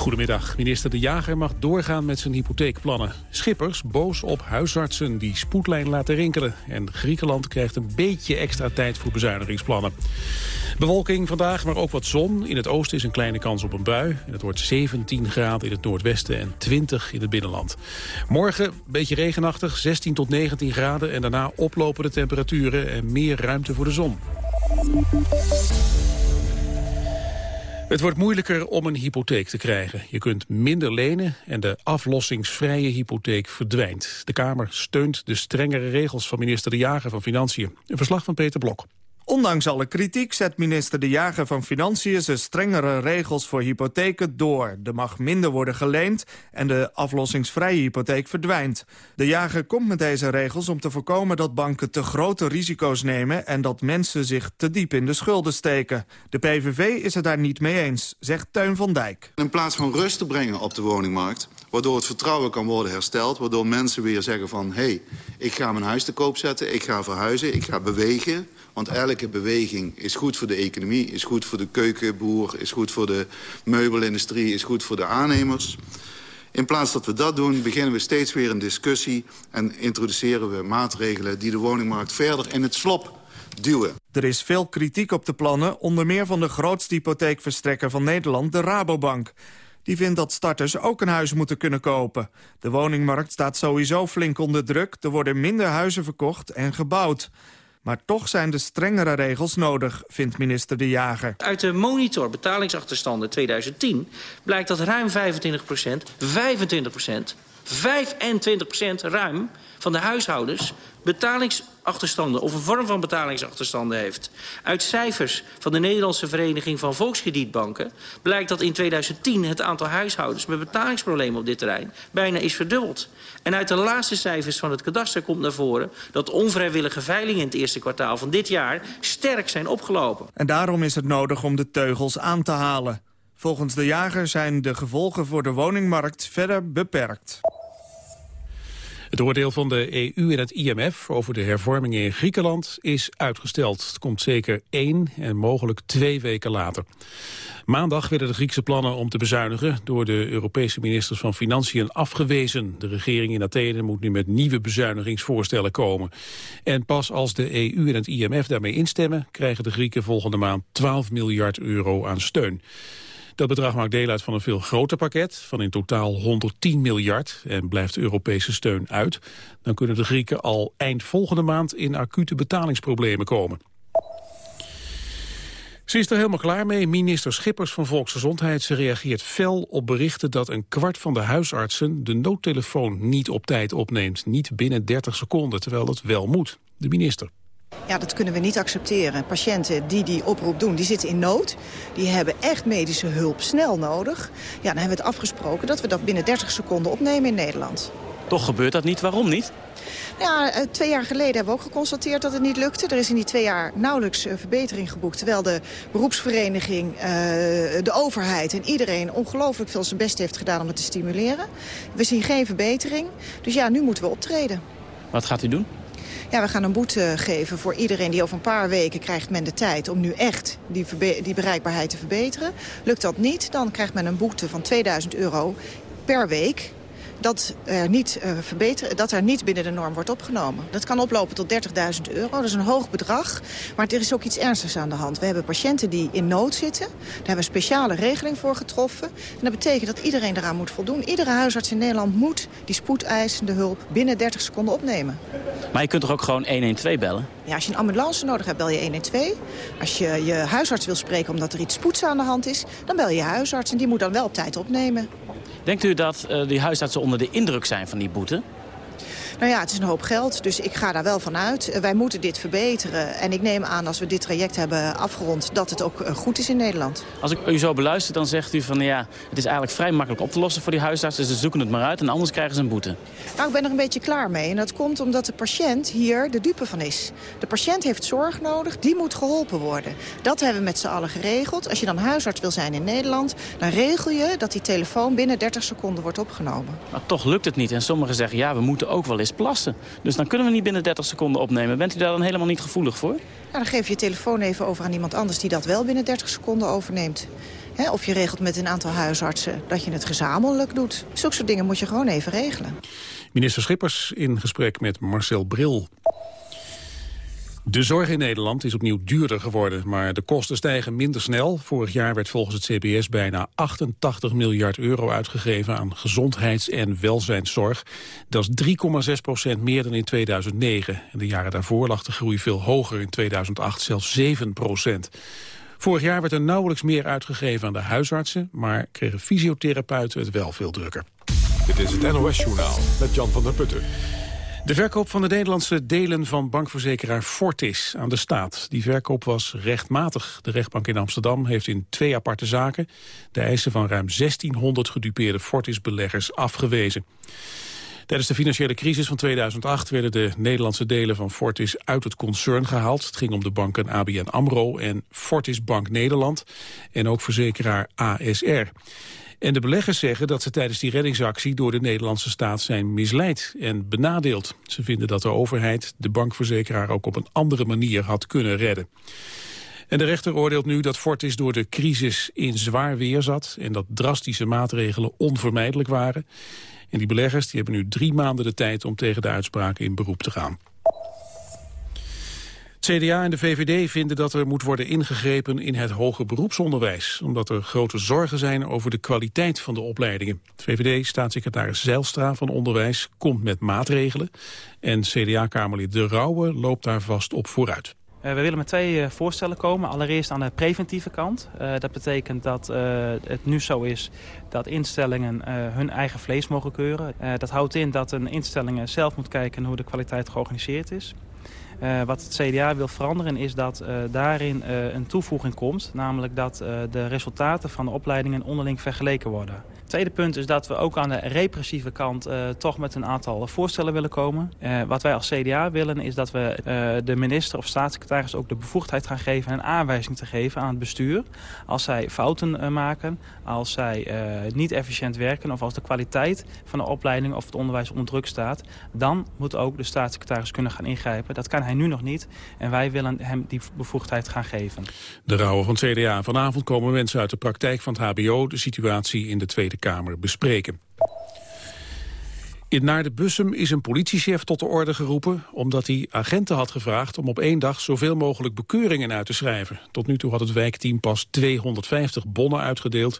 Goedemiddag. Minister De Jager mag doorgaan met zijn hypotheekplannen. Schippers boos op huisartsen die spoedlijn laten rinkelen. En Griekenland krijgt een beetje extra tijd voor bezuinigingsplannen. Bewolking vandaag, maar ook wat zon. In het oosten is een kleine kans op een bui. Het wordt 17 graden in het noordwesten en 20 in het binnenland. Morgen een beetje regenachtig, 16 tot 19 graden. En daarna oplopen de temperaturen en meer ruimte voor de zon. Het wordt moeilijker om een hypotheek te krijgen. Je kunt minder lenen en de aflossingsvrije hypotheek verdwijnt. De Kamer steunt de strengere regels van minister De Jager van Financiën. Een verslag van Peter Blok. Ondanks alle kritiek zet minister De Jager van Financiën... zijn strengere regels voor hypotheken door. Er mag minder worden geleend en de aflossingsvrije hypotheek verdwijnt. De Jager komt met deze regels om te voorkomen dat banken te grote risico's nemen... en dat mensen zich te diep in de schulden steken. De PVV is het daar niet mee eens, zegt Teun van Dijk. In plaats van rust te brengen op de woningmarkt waardoor het vertrouwen kan worden hersteld... waardoor mensen weer zeggen van... hé, hey, ik ga mijn huis te koop zetten, ik ga verhuizen, ik ga bewegen... Want elke beweging is goed voor de economie, is goed voor de keukenboer... is goed voor de meubelindustrie, is goed voor de aannemers. In plaats dat we dat doen, beginnen we steeds weer een discussie... en introduceren we maatregelen die de woningmarkt verder in het slop duwen. Er is veel kritiek op de plannen, onder meer van de grootste hypotheekverstrekker van Nederland, de Rabobank. Die vindt dat starters ook een huis moeten kunnen kopen. De woningmarkt staat sowieso flink onder druk. Er worden minder huizen verkocht en gebouwd. Maar toch zijn de strengere regels nodig, vindt minister De Jager. Uit de monitor betalingsachterstanden 2010 blijkt dat ruim 25% 25 25% ruim van de huishoudens betalingsachterstanden of een vorm van betalingsachterstanden heeft. Uit cijfers van de Nederlandse Vereniging van Volkskredietbanken blijkt dat in 2010 het aantal huishoudens met betalingsproblemen op dit terrein bijna is verdubbeld. En uit de laatste cijfers van het kadaster komt naar voren dat onvrijwillige veilingen in het eerste kwartaal van dit jaar sterk zijn opgelopen. En daarom is het nodig om de teugels aan te halen. Volgens de jager zijn de gevolgen voor de woningmarkt verder beperkt. Het oordeel van de EU en het IMF over de hervormingen in Griekenland is uitgesteld. Het komt zeker één en mogelijk twee weken later. Maandag werden de Griekse plannen om te bezuinigen door de Europese ministers van Financiën afgewezen. De regering in Athene moet nu met nieuwe bezuinigingsvoorstellen komen. En pas als de EU en het IMF daarmee instemmen krijgen de Grieken volgende maand 12 miljard euro aan steun. Dat bedrag maakt deel uit van een veel groter pakket van in totaal 110 miljard en blijft Europese steun uit. Dan kunnen de Grieken al eind volgende maand in acute betalingsproblemen komen. Ze is er helemaal klaar mee. Minister Schippers van Volksgezondheid ze reageert fel op berichten dat een kwart van de huisartsen de noodtelefoon niet op tijd opneemt. Niet binnen 30 seconden, terwijl dat wel moet. De minister. Ja, dat kunnen we niet accepteren. Patiënten die die oproep doen, die zitten in nood. Die hebben echt medische hulp snel nodig. Ja, dan hebben we het afgesproken dat we dat binnen 30 seconden opnemen in Nederland. Toch gebeurt dat niet. Waarom niet? Ja, eh, twee jaar geleden hebben we ook geconstateerd dat het niet lukte. Er is in die twee jaar nauwelijks eh, verbetering geboekt. Terwijl de beroepsvereniging, eh, de overheid en iedereen ongelooflijk veel zijn best heeft gedaan om het te stimuleren. We zien geen verbetering. Dus ja, nu moeten we optreden. Wat gaat u doen? Ja, we gaan een boete geven voor iedereen die over een paar weken krijgt men de tijd om nu echt die, die bereikbaarheid te verbeteren. Lukt dat niet, dan krijgt men een boete van 2000 euro per week dat er, niet, uh, verbeteren, dat er niet binnen de norm wordt opgenomen. Dat kan oplopen tot 30.000 euro, dat is een hoog bedrag. Maar er is ook iets ernstigs aan de hand. We hebben patiënten die in nood zitten. Daar hebben we een speciale regeling voor getroffen. En dat betekent dat iedereen eraan moet voldoen. Iedere huisarts in Nederland moet die spoedeisende hulp binnen 30 seconden opnemen. Maar je kunt toch ook gewoon 112 bellen? Ja, als je een ambulance nodig hebt, bel je 112. Als je je huisarts wil spreken omdat er iets spoeds aan de hand is... dan bel je je huisarts en die moet dan wel op tijd opnemen. Denkt u dat uh, die huisartsen onder de indruk zijn van die boete? Nou ja, het is een hoop geld, dus ik ga daar wel van uit. Eh, wij moeten dit verbeteren. En ik neem aan, als we dit traject hebben afgerond... dat het ook eh, goed is in Nederland. Als ik u zo beluister, dan zegt u van... ja, het is eigenlijk vrij makkelijk op te lossen voor die huisartsen. Ze zoeken het maar uit en anders krijgen ze een boete. Nou, ik ben er een beetje klaar mee. En dat komt omdat de patiënt hier de dupe van is. De patiënt heeft zorg nodig, die moet geholpen worden. Dat hebben we met z'n allen geregeld. Als je dan huisarts wil zijn in Nederland... dan regel je dat die telefoon binnen 30 seconden wordt opgenomen. Maar toch lukt het niet. En sommigen zeggen, ja, we moeten ook wel eens is plassen. Dus dan kunnen we niet binnen 30 seconden opnemen. Bent u daar dan helemaal niet gevoelig voor? Nou, dan geef je je telefoon even over aan iemand anders... die dat wel binnen 30 seconden overneemt. of je regelt met een aantal huisartsen dat je het gezamenlijk doet. Zulke soort dingen moet je gewoon even regelen. Minister Schippers in gesprek met Marcel Bril. De zorg in Nederland is opnieuw duurder geworden, maar de kosten stijgen minder snel. Vorig jaar werd volgens het CBS bijna 88 miljard euro uitgegeven aan gezondheids- en welzijnszorg. Dat is 3,6 procent meer dan in 2009. En de jaren daarvoor lag de groei veel hoger, in 2008 zelfs 7 procent. Vorig jaar werd er nauwelijks meer uitgegeven aan de huisartsen, maar kregen fysiotherapeuten het wel veel drukker. Dit is het NOS Journaal met Jan van der Putten. De verkoop van de Nederlandse delen van bankverzekeraar Fortis aan de staat. Die verkoop was rechtmatig. De rechtbank in Amsterdam heeft in twee aparte zaken... de eisen van ruim 1600 gedupeerde Fortis-beleggers afgewezen. Tijdens de financiële crisis van 2008 werden de Nederlandse delen van Fortis uit het concern gehaald. Het ging om de banken ABN AMRO en Fortis Bank Nederland en ook verzekeraar ASR. En de beleggers zeggen dat ze tijdens die reddingsactie door de Nederlandse staat zijn misleid en benadeeld. Ze vinden dat de overheid de bankverzekeraar ook op een andere manier had kunnen redden. En de rechter oordeelt nu dat Fortis door de crisis in zwaar weer zat... en dat drastische maatregelen onvermijdelijk waren. En die beleggers die hebben nu drie maanden de tijd om tegen de uitspraken in beroep te gaan. CDA en de VVD vinden dat er moet worden ingegrepen in het hoger beroepsonderwijs, omdat er grote zorgen zijn over de kwaliteit van de opleidingen. VVD-staatssecretaris Zeilstra van Onderwijs komt met maatregelen en CDA-kamerlid De Rauwe loopt daar vast op vooruit. Uh, we willen met twee uh, voorstellen komen. Allereerst aan de preventieve kant. Uh, dat betekent dat het nu zo is dat instellingen hun eigen vlees mogen keuren. dat houdt in dat een instelling zelf moet kijken hoe de kwaliteit georganiseerd is. Uh, wat het CDA wil veranderen is dat uh, daarin uh, een toevoeging komt. Namelijk dat de resultaten van de opleidingen onderling vergeleken worden tweede punt is dat we ook aan de repressieve kant uh, toch met een aantal voorstellen willen komen. Uh, wat wij als CDA willen is dat we uh, de minister of staatssecretaris ook de bevoegdheid gaan geven... en aanwijzing te geven aan het bestuur. Als zij fouten maken, als zij niet efficiënt werken... of als de kwaliteit van de opleiding of het onderwijs onder druk staat... dan moet ook de staatssecretaris kunnen gaan ingrijpen. Dat kan hij nu nog niet en wij willen hem die bevoegdheid gaan geven. De rouwen van CDA. Vanavond komen mensen uit de praktijk van het hbo... de situatie in de Tweede Kamer bespreken. In Naar de Bussum is een politiechef tot de orde geroepen... omdat hij agenten had gevraagd om op één dag zoveel mogelijk bekeuringen uit te schrijven. Tot nu toe had het wijkteam pas 250 bonnen uitgedeeld.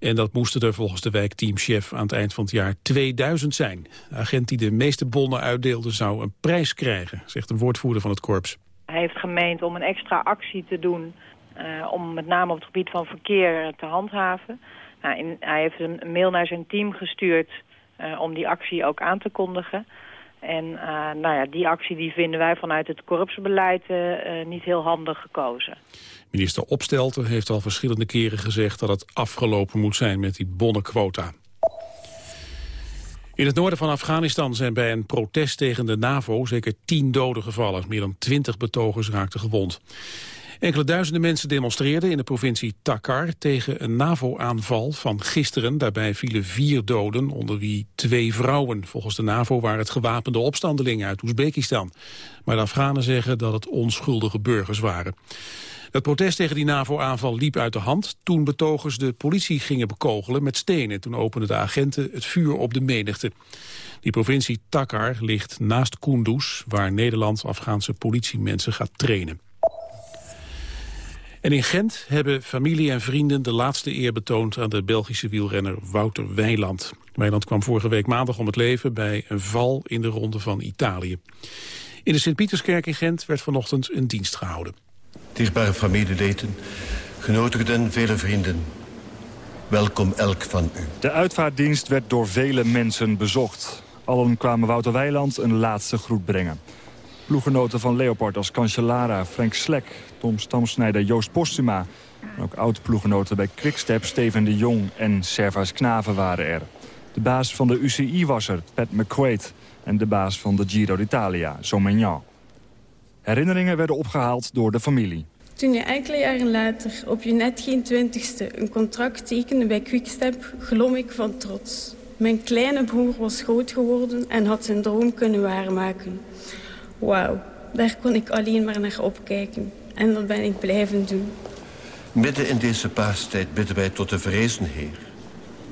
En dat moesten er volgens de wijkteamchef aan het eind van het jaar 2000 zijn. De agent die de meeste bonnen uitdeelde zou een prijs krijgen, zegt een woordvoerder van het korps. Hij heeft gemeend om een extra actie te doen... Uh, om met name op het gebied van verkeer te handhaven... Nou, hij heeft een mail naar zijn team gestuurd uh, om die actie ook aan te kondigen. En uh, nou ja, die actie die vinden wij vanuit het korpsbeleid uh, niet heel handig gekozen. Minister Opstelten heeft al verschillende keren gezegd dat het afgelopen moet zijn met die bonnenquota. In het noorden van Afghanistan zijn bij een protest tegen de NAVO zeker tien doden gevallen. Meer dan twintig betogers raakten gewond. Enkele duizenden mensen demonstreerden in de provincie Takar tegen een NAVO-aanval van gisteren. Daarbij vielen vier doden, onder wie twee vrouwen. Volgens de NAVO waren het gewapende opstandelingen uit Oezbekistan. Maar de Afghanen zeggen dat het onschuldige burgers waren. Het protest tegen die NAVO-aanval liep uit de hand toen betogers de politie gingen bekogelen met stenen. Toen openden de agenten het vuur op de menigte. Die provincie Takar ligt naast Kunduz, waar Nederland Afghaanse politiemensen gaat trainen. En in Gent hebben familie en vrienden de laatste eer betoond aan de Belgische wielrenner Wouter Weiland. Weiland kwam vorige week maandag om het leven bij een val in de ronde van Italië. In de Sint-Pieterskerk in Gent werd vanochtend een dienst gehouden. Dierbare familieleden, genodigden, vele vrienden. Welkom elk van u. De uitvaartdienst werd door vele mensen bezocht. Allen kwamen Wouter Weiland een laatste groet brengen. Ploegenoten van Leopard als Cancellara, Frank Slek, Tom Stamsnijder, Joost Postuma. En ook oud-ploegenoten bij Quickstep, Steven de Jong en Servas Knaven waren er. De baas van de UCI was er, Pat McQuaid. En de baas van de Giro d'Italia, Somignan. Herinneringen werden opgehaald door de familie. Toen je enkele jaren later op je net geen twintigste een contract tekende bij Quickstep, glom ik van trots. Mijn kleine broer was groot geworden en had zijn droom kunnen waarmaken. Wauw, daar kon ik alleen maar naar opkijken. En dat ben ik blijven doen. Midden in deze paastijd bidden wij tot de vrezen Heer.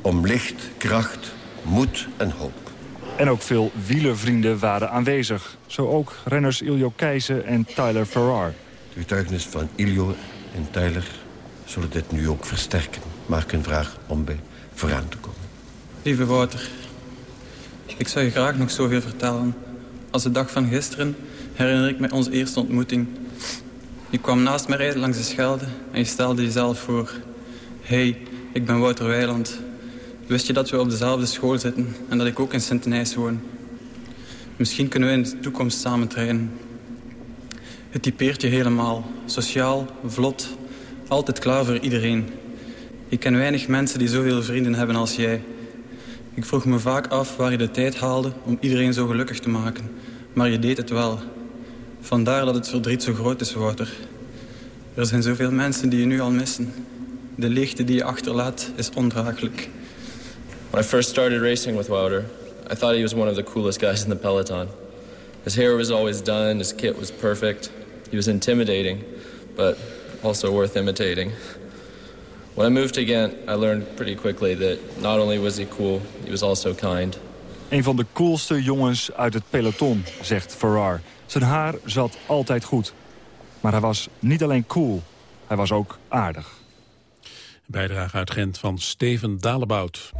Om licht, kracht, moed en hoop. En ook veel wielervrienden waren aanwezig. Zo ook renners Iljo Keijzen en Tyler Farrar. De getuigenis van Iljo en Tyler zullen dit nu ook versterken. Maak ik een vraag om bij vooraan te komen. Lieve Wouter, ik zou je graag nog zoveel vertellen. Als de dag van gisteren herinner ik me onze eerste ontmoeting. Je kwam naast me rijden langs de Schelde en je stelde jezelf voor. hey, ik ben Wouter Weiland. Wist je dat we op dezelfde school zitten en dat ik ook in Sint-Nijs woon? Misschien kunnen we in de toekomst samen trainen. Het typeert je helemaal. Sociaal, vlot, altijd klaar voor iedereen. Ik ken weinig mensen die zoveel vrienden hebben als jij. Ik vroeg me vaak af waar je de tijd haalde om iedereen zo gelukkig te maken. Maar je deed het wel. Vandaar dat het verdriet zo groot is, Wouter. Er zijn zoveel mensen die je nu al missen. De leegte die je achterlaat is ondraaglijk. When I first started racing with Wouter, I thought he was one of the coolest guys in the peloton. His hair was always done, his kit was perfect. He was intimidating, but also worth imitating. When I moved to Ghent, I learned pretty quickly that not only was he cool, he was also kind. Een van de coolste jongens uit het peloton, zegt Farrar. Zijn haar zat altijd goed. Maar hij was niet alleen cool, hij was ook aardig. Bijdrage uit Gent van Steven Dalebout.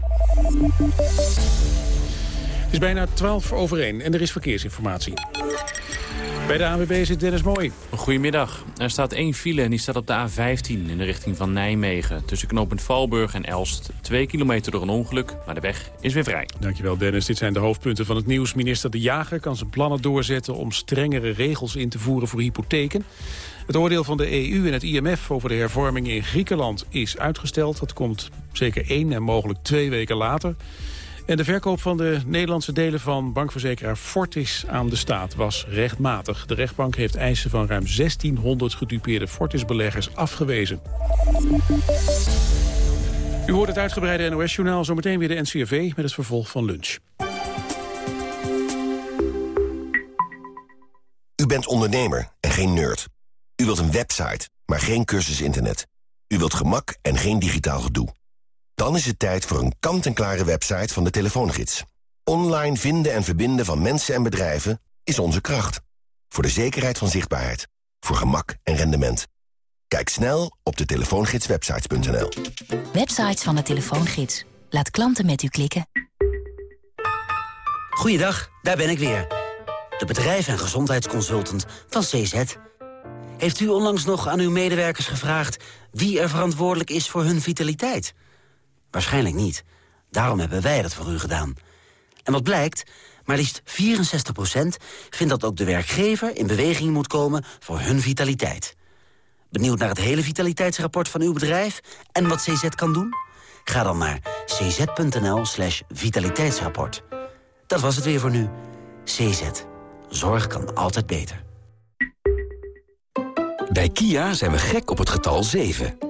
Het is bijna 12 over 1 en er is verkeersinformatie. Bij de ANWB zit Dennis Mooi. Goedemiddag. Er staat één file en die staat op de A15 in de richting van Nijmegen. Tussen knooppunt Valburg en Elst. Twee kilometer door een ongeluk, maar de weg is weer vrij. Dankjewel Dennis. Dit zijn de hoofdpunten van het nieuws. Minister De Jager kan zijn plannen doorzetten om strengere regels in te voeren voor hypotheken. Het oordeel van de EU en het IMF over de hervorming in Griekenland is uitgesteld. Dat komt zeker één en mogelijk twee weken later. En de verkoop van de Nederlandse delen van bankverzekeraar Fortis aan de staat was rechtmatig. De rechtbank heeft eisen van ruim 1600 gedupeerde Fortis-beleggers afgewezen. U hoort het uitgebreide NOS-journaal, zometeen weer de NCRV met het vervolg van lunch. U bent ondernemer en geen nerd. U wilt een website, maar geen cursus internet. U wilt gemak en geen digitaal gedoe. Dan is het tijd voor een kant-en-klare website van de Telefoongids. Online vinden en verbinden van mensen en bedrijven is onze kracht. Voor de zekerheid van zichtbaarheid. Voor gemak en rendement. Kijk snel op de telefoongidswebsites.nl. Websites van de Telefoongids. Laat klanten met u klikken. Goeiedag, daar ben ik weer. De bedrijf- en gezondheidsconsultant van CZ. Heeft u onlangs nog aan uw medewerkers gevraagd... wie er verantwoordelijk is voor hun vitaliteit? Waarschijnlijk niet. Daarom hebben wij dat voor u gedaan. En wat blijkt? Maar liefst 64% vindt dat ook de werkgever in beweging moet komen voor hun vitaliteit. Benieuwd naar het hele vitaliteitsrapport van uw bedrijf en wat CZ kan doen? Ga dan naar cz.nl slash vitaliteitsrapport. Dat was het weer voor nu. CZ. Zorg kan altijd beter. Bij Kia zijn we gek op het getal 7.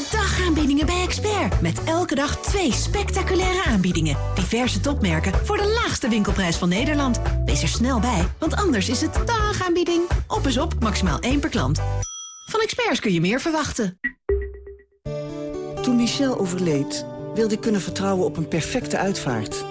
dagaanbiedingen bij Expert. Met elke dag twee spectaculaire aanbiedingen. Diverse topmerken voor de laagste winkelprijs van Nederland. Wees er snel bij, want anders is het dagaanbieding. Op is op, maximaal één per klant. Van Experts kun je meer verwachten. Toen Michel overleed, wilde ik kunnen vertrouwen op een perfecte uitvaart.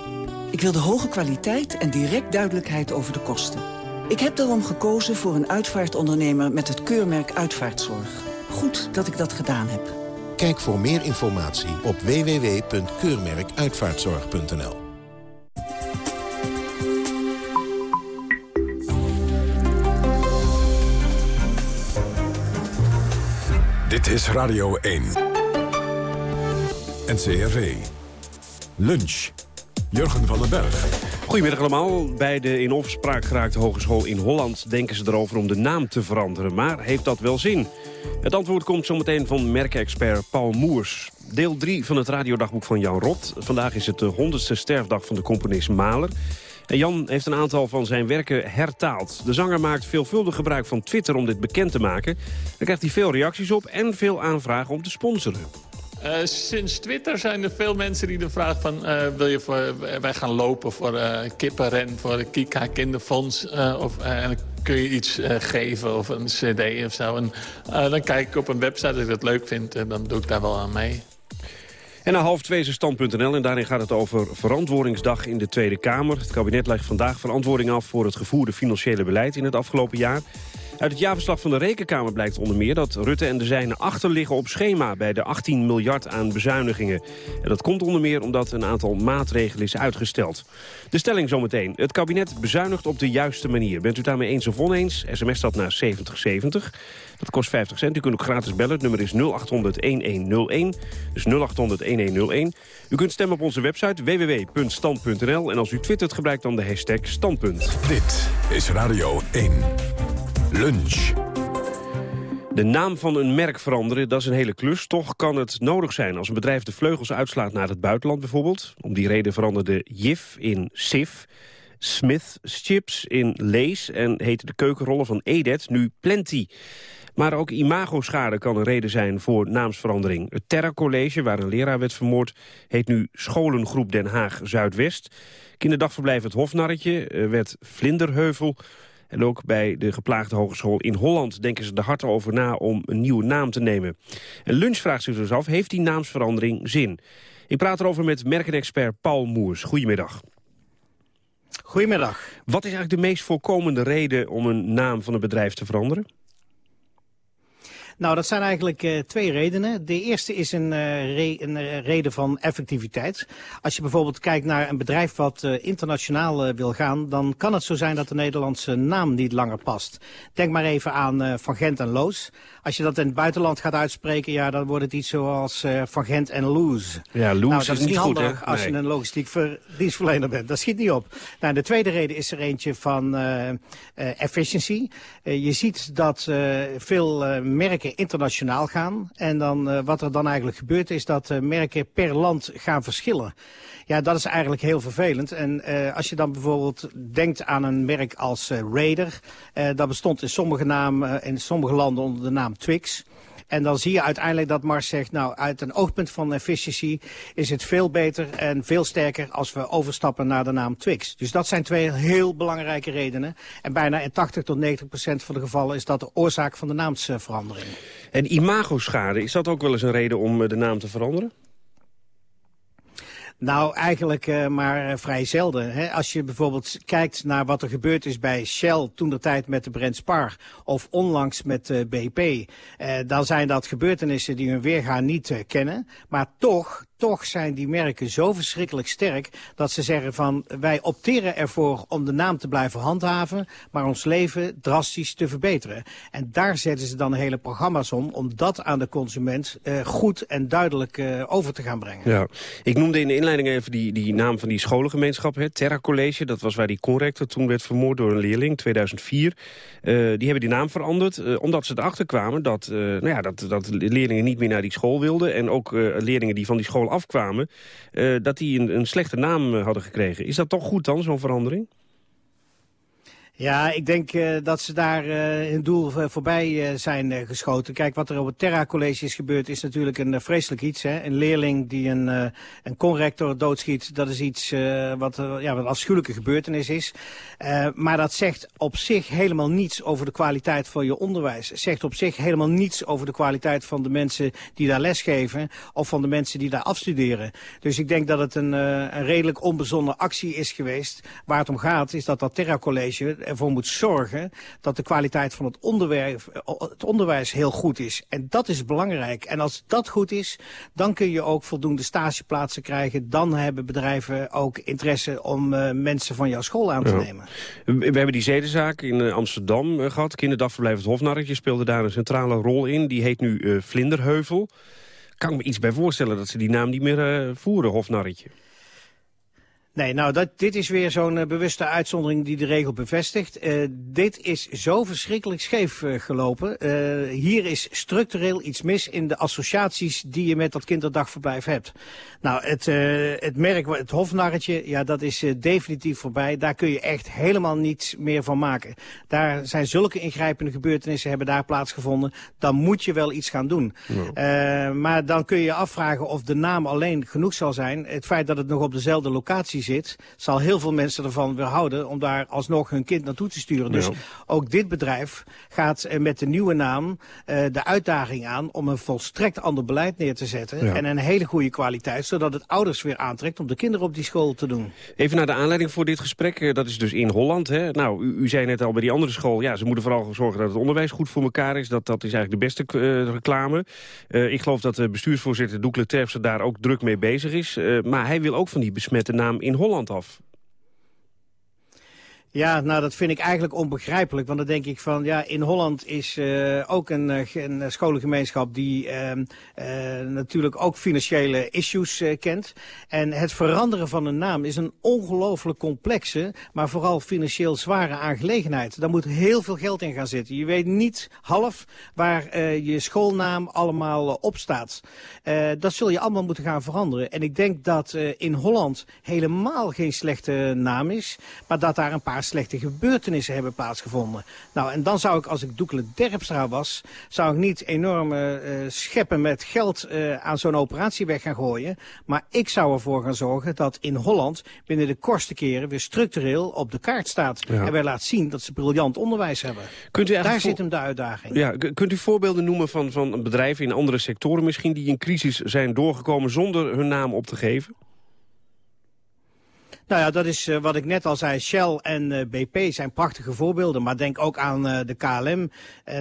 Ik wilde hoge kwaliteit en direct duidelijkheid over de kosten. Ik heb daarom gekozen voor een uitvaartondernemer met het keurmerk Uitvaartzorg. Goed dat ik dat gedaan heb. Kijk voor meer informatie op www.keurmerkuitvaartzorg.nl Dit is Radio 1. NCRV. Lunch. Jurgen van den Berg. Goedemiddag allemaal. Bij de in opspraak geraakte hogeschool in Holland denken ze erover om de naam te veranderen. Maar heeft dat wel zin? Het antwoord komt zometeen van merkexpert Paul Moers. Deel 3 van het radiodagboek van Jan Rot. Vandaag is het de 100ste sterfdag van de componist Mahler. En Jan heeft een aantal van zijn werken hertaald. De zanger maakt veelvuldig gebruik van Twitter om dit bekend te maken. Daar krijgt hij veel reacties op en veel aanvragen om te sponsoren. Uh, sinds Twitter zijn er veel mensen die de vraag van... Uh, wil je voor, wij gaan lopen voor uh, kippenren, voor Kika Kinderfonds... of kun je iets geven of een cd of zo. En dan kijk ik op een website als ik dat leuk vind... en dan doe ik daar wel aan mee. En na half twee is stand.nl en daarin gaat het over verantwoordingsdag in de Tweede Kamer. Het kabinet legt vandaag verantwoording af voor het gevoerde financiële beleid in het afgelopen jaar. Uit het jaarverslag van de Rekenkamer blijkt onder meer dat Rutte en de zijnen achterliggen op schema bij de 18 miljard aan bezuinigingen. En dat komt onder meer omdat een aantal maatregelen is uitgesteld. De stelling zometeen. Het kabinet bezuinigt op de juiste manier. Bent u daarmee eens of oneens? SMS dat naar 7070. Dat kost 50 cent. U kunt ook gratis bellen. Het nummer is 0800-1101. Dus 0800-1101. U kunt stemmen op onze website www.stand.nl. En als u twittert, gebruik dan de hashtag standpunt. Dit is Radio 1. Lunch. De naam van een merk veranderen, dat is een hele klus. Toch kan het nodig zijn als een bedrijf de vleugels uitslaat naar het buitenland bijvoorbeeld. Om die reden veranderde Jif in Sif. Smith Chips in Lees en heette de keukenrollen van Edet nu Plenty. Maar ook imagoschade kan een reden zijn voor naamsverandering. Het Terra College, waar een leraar werd vermoord, heet nu Scholengroep Den Haag Zuidwest. Kinderdagverblijf Het Hofnarretje eh, werd Vlinderheuvel. En ook bij de geplaagde hogeschool in Holland denken ze er hard over na om een nieuwe naam te nemen. En lunch vraagt zich dus af, heeft die naamsverandering zin? Ik praat erover met merkenexpert Paul Moers. Goedemiddag. Goedemiddag. Wat is eigenlijk de meest voorkomende reden om een naam van een bedrijf te veranderen? Nou, dat zijn eigenlijk uh, twee redenen. De eerste is een, uh, re een uh, reden van effectiviteit. Als je bijvoorbeeld kijkt naar een bedrijf wat internationaal wil gaan... dan kan het zo zijn dat de Nederlandse naam niet langer past. Denk maar even aan Van Gent en Loos. Als je dat in het buitenland gaat uitspreken, ja, dan wordt het iets zoals Van Gent en Loos. Ja, Loos nou, is, niet goed, hè? als je een logistiek dienstverlener bent. Dat schiet niet op. Nou, de tweede reden is er eentje van efficiency. je ziet dat veel merken internationaal gaan. En dan, uh, wat er dan eigenlijk gebeurt is dat uh, merken per land gaan verschillen. Ja, dat is eigenlijk heel vervelend. En uh, als je dan bijvoorbeeld denkt aan een merk als Raider. dat bestond in sommige, namen, in sommige landen onder de naam Twix. En dan zie je uiteindelijk dat Mars zegt, nou, uit een oogpunt van efficiency is het veel beter en veel sterker als we overstappen naar de naam Twix. Dus dat zijn twee heel belangrijke redenen. En bijna in 80 tot 90 procent van de gevallen is dat de oorzaak van de naamsverandering. En imagoschade, is dat ook wel eens een reden om de naam te veranderen? Nou, eigenlijk uh, maar uh, vrij zelden. Hè? Als je bijvoorbeeld kijkt naar wat er gebeurd is bij Shell toen de tijd met de Brent Spar of onlangs met uh, BP, dan zijn dat gebeurtenissen die hun weergaan niet kennen. Maar toch, toch zijn die merken zo verschrikkelijk sterk dat ze zeggen van wij opteren ervoor om de naam te blijven handhaven, maar ons leven drastisch te verbeteren. En daar zetten ze dan hele programma's om, om dat aan de consument uh, goed en duidelijk uh, over te gaan brengen. Ja, ik noemde in de inleiding even die, die naam van die scholengemeenschap, hè, Terra College, dat was waar die conrector toen werd vermoord door een leerling, 2004. Uh, die hebben die naam veranderd, omdat ze erachter kwamen dat, nou ja, dat, dat leerlingen niet meer naar die school wilden en ook leerlingen die van die school afkwamen, uh, dat die een, een slechte naam uh, hadden gekregen. Is dat toch goed dan, zo'n verandering? Ja, ik denk uh, dat ze daar uh, hun doel voorbij uh, zijn geschoten. Kijk, wat er op het Terra College is gebeurd is natuurlijk een vreselijk iets. Hè? Een leerling die een, een conrector doodschiet, dat is iets wat, ja, wat een afschuwelijke gebeurtenis is. maar dat zegt op zich helemaal niets over de kwaliteit van je onderwijs. Zegt op zich helemaal niets over de kwaliteit van de mensen die daar lesgeven of van de mensen die daar afstuderen. Dus ik denk dat het een, een redelijk onbezonnen actie is geweest. Waar het om gaat is dat dat Terra College ervoor moet zorgen dat de kwaliteit van het onderwijs, het onderwijs heel goed is. En dat is belangrijk. En als dat goed is, dan kun je ook voldoende stageplaatsen krijgen. Dan hebben bedrijven ook interesse om uh, mensen van jouw school aan te ja. nemen. We hebben die zedenzaak in uh, Amsterdam uh, gehad. Kinderdagverblijf het Hofnarretje speelde daar een centrale rol in. Die heet nu Vlinderheuvel. Kan ik me iets bij voorstellen dat ze die naam niet meer voeren, Hofnarretje? Nee, nou, dat, dit is weer zo'n uh, bewuste uitzondering die de regel bevestigt. Uh, dit is zo verschrikkelijk scheef uh, gelopen. hier is structureel iets mis in de associaties die je met dat kinderdagverblijf hebt. Nou, het, het merk, het hofnarretje, ja, dat is definitief voorbij. Daar kun je echt helemaal niets meer van maken. Daar zijn zulke ingrijpende gebeurtenissen hebben daar plaatsgevonden. Dan moet je wel iets gaan doen. Maar dan kun je je afvragen of de naam alleen genoeg zal zijn. Het feit dat het nog op dezelfde locatie zit, zal heel veel mensen ervan weerhouden om daar alsnog hun kind naartoe te sturen. Dus ook dit bedrijf gaat uh, met de nieuwe naam uh, de uitdaging aan om een volstrekt ander beleid neer te zetten. En een hele goede kwaliteit, zodat het ouders weer aantrekt om de kinderen op die school te doen. Even naar de aanleiding voor dit gesprek, uh, dat is dus in Holland. Hè? Nou, u, u, zei net al bij die andere school, ja, ze moeten vooral zorgen dat het onderwijs goed voor elkaar is. Dat, dat is eigenlijk de beste reclame. ik geloof dat de bestuursvoorzitter Doekle Terpstra daar ook druk mee bezig is. maar hij wil ook van die besmette naam in in Holland af. Ja, nou dat vind ik eigenlijk onbegrijpelijk. Want dan denk ik van, ja, in Holland is uh, ook een, eh, een scholengemeenschap die uh, uh, natuurlijk ook financiële issues kent. En het veranderen van een naam is een ongelooflijk complexe, maar vooral financieel zware aangelegenheid. Daar moet heel veel geld in gaan zitten. Je weet niet half waar je schoolnaam allemaal op staat. dat zul je allemaal moeten gaan veranderen. En ik denk dat in Holland helemaal geen slechte naam is, maar dat daar een paar slechte gebeurtenissen hebben plaatsgevonden. Nou, en dan zou ik, als ik Doekele Derpstra was, zou ik niet enorme uh, scheppen met geld uh, aan zo'n operatie weg gaan gooien. Maar ik zou ervoor gaan zorgen dat in Holland binnen de kortste keren weer structureel op de kaart staat. Ja. En wij laat zien dat ze briljant onderwijs hebben. Kunt u Daar zit hem de uitdaging. Ja, kunt u voorbeelden noemen van, van bedrijven in andere sectoren misschien die in crisis zijn doorgekomen zonder hun naam op te geven? Nou ja, dat is uh, wat ik net al zei. Shell en uh, BP zijn prachtige voorbeelden. Maar denk ook aan uh, de KLM.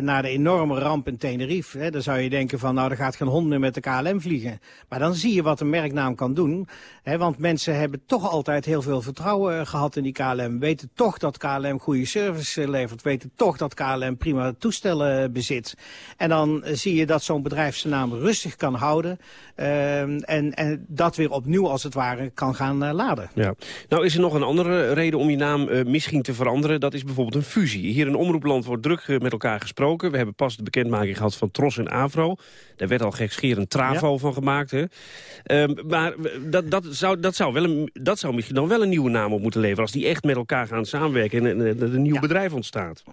na de enorme ramp in Tenerife. Hè, dan zou je denken van nou, er gaat geen hond meer met de KLM vliegen. Maar dan zie je wat een merknaam kan doen. Hè, want mensen hebben toch altijd heel veel vertrouwen gehad in die KLM. Weten toch dat KLM goede service levert. Weten toch dat KLM prima toestellen bezit. En dan zie je dat zo'n bedrijf zijn naam rustig kan houden. Ehm, en, en dat weer opnieuw als het ware kan gaan laden. Ja. Nou is er nog een andere reden om je naam uh, misschien te veranderen. Dat is bijvoorbeeld een fusie. Hier in Omroepland wordt druk uh, met elkaar gesproken. We hebben pas de bekendmaking gehad van Tros en Avro. Daar werd al gekscherend Travo ja. van gemaakt. Hè? Uh, maar dat, dat, zou, dat, zou wel een, dat zou misschien dan wel een nieuwe naam op moeten leveren... als die echt met elkaar gaan samenwerken en, en, en een nieuw ja. bedrijf ontstaat.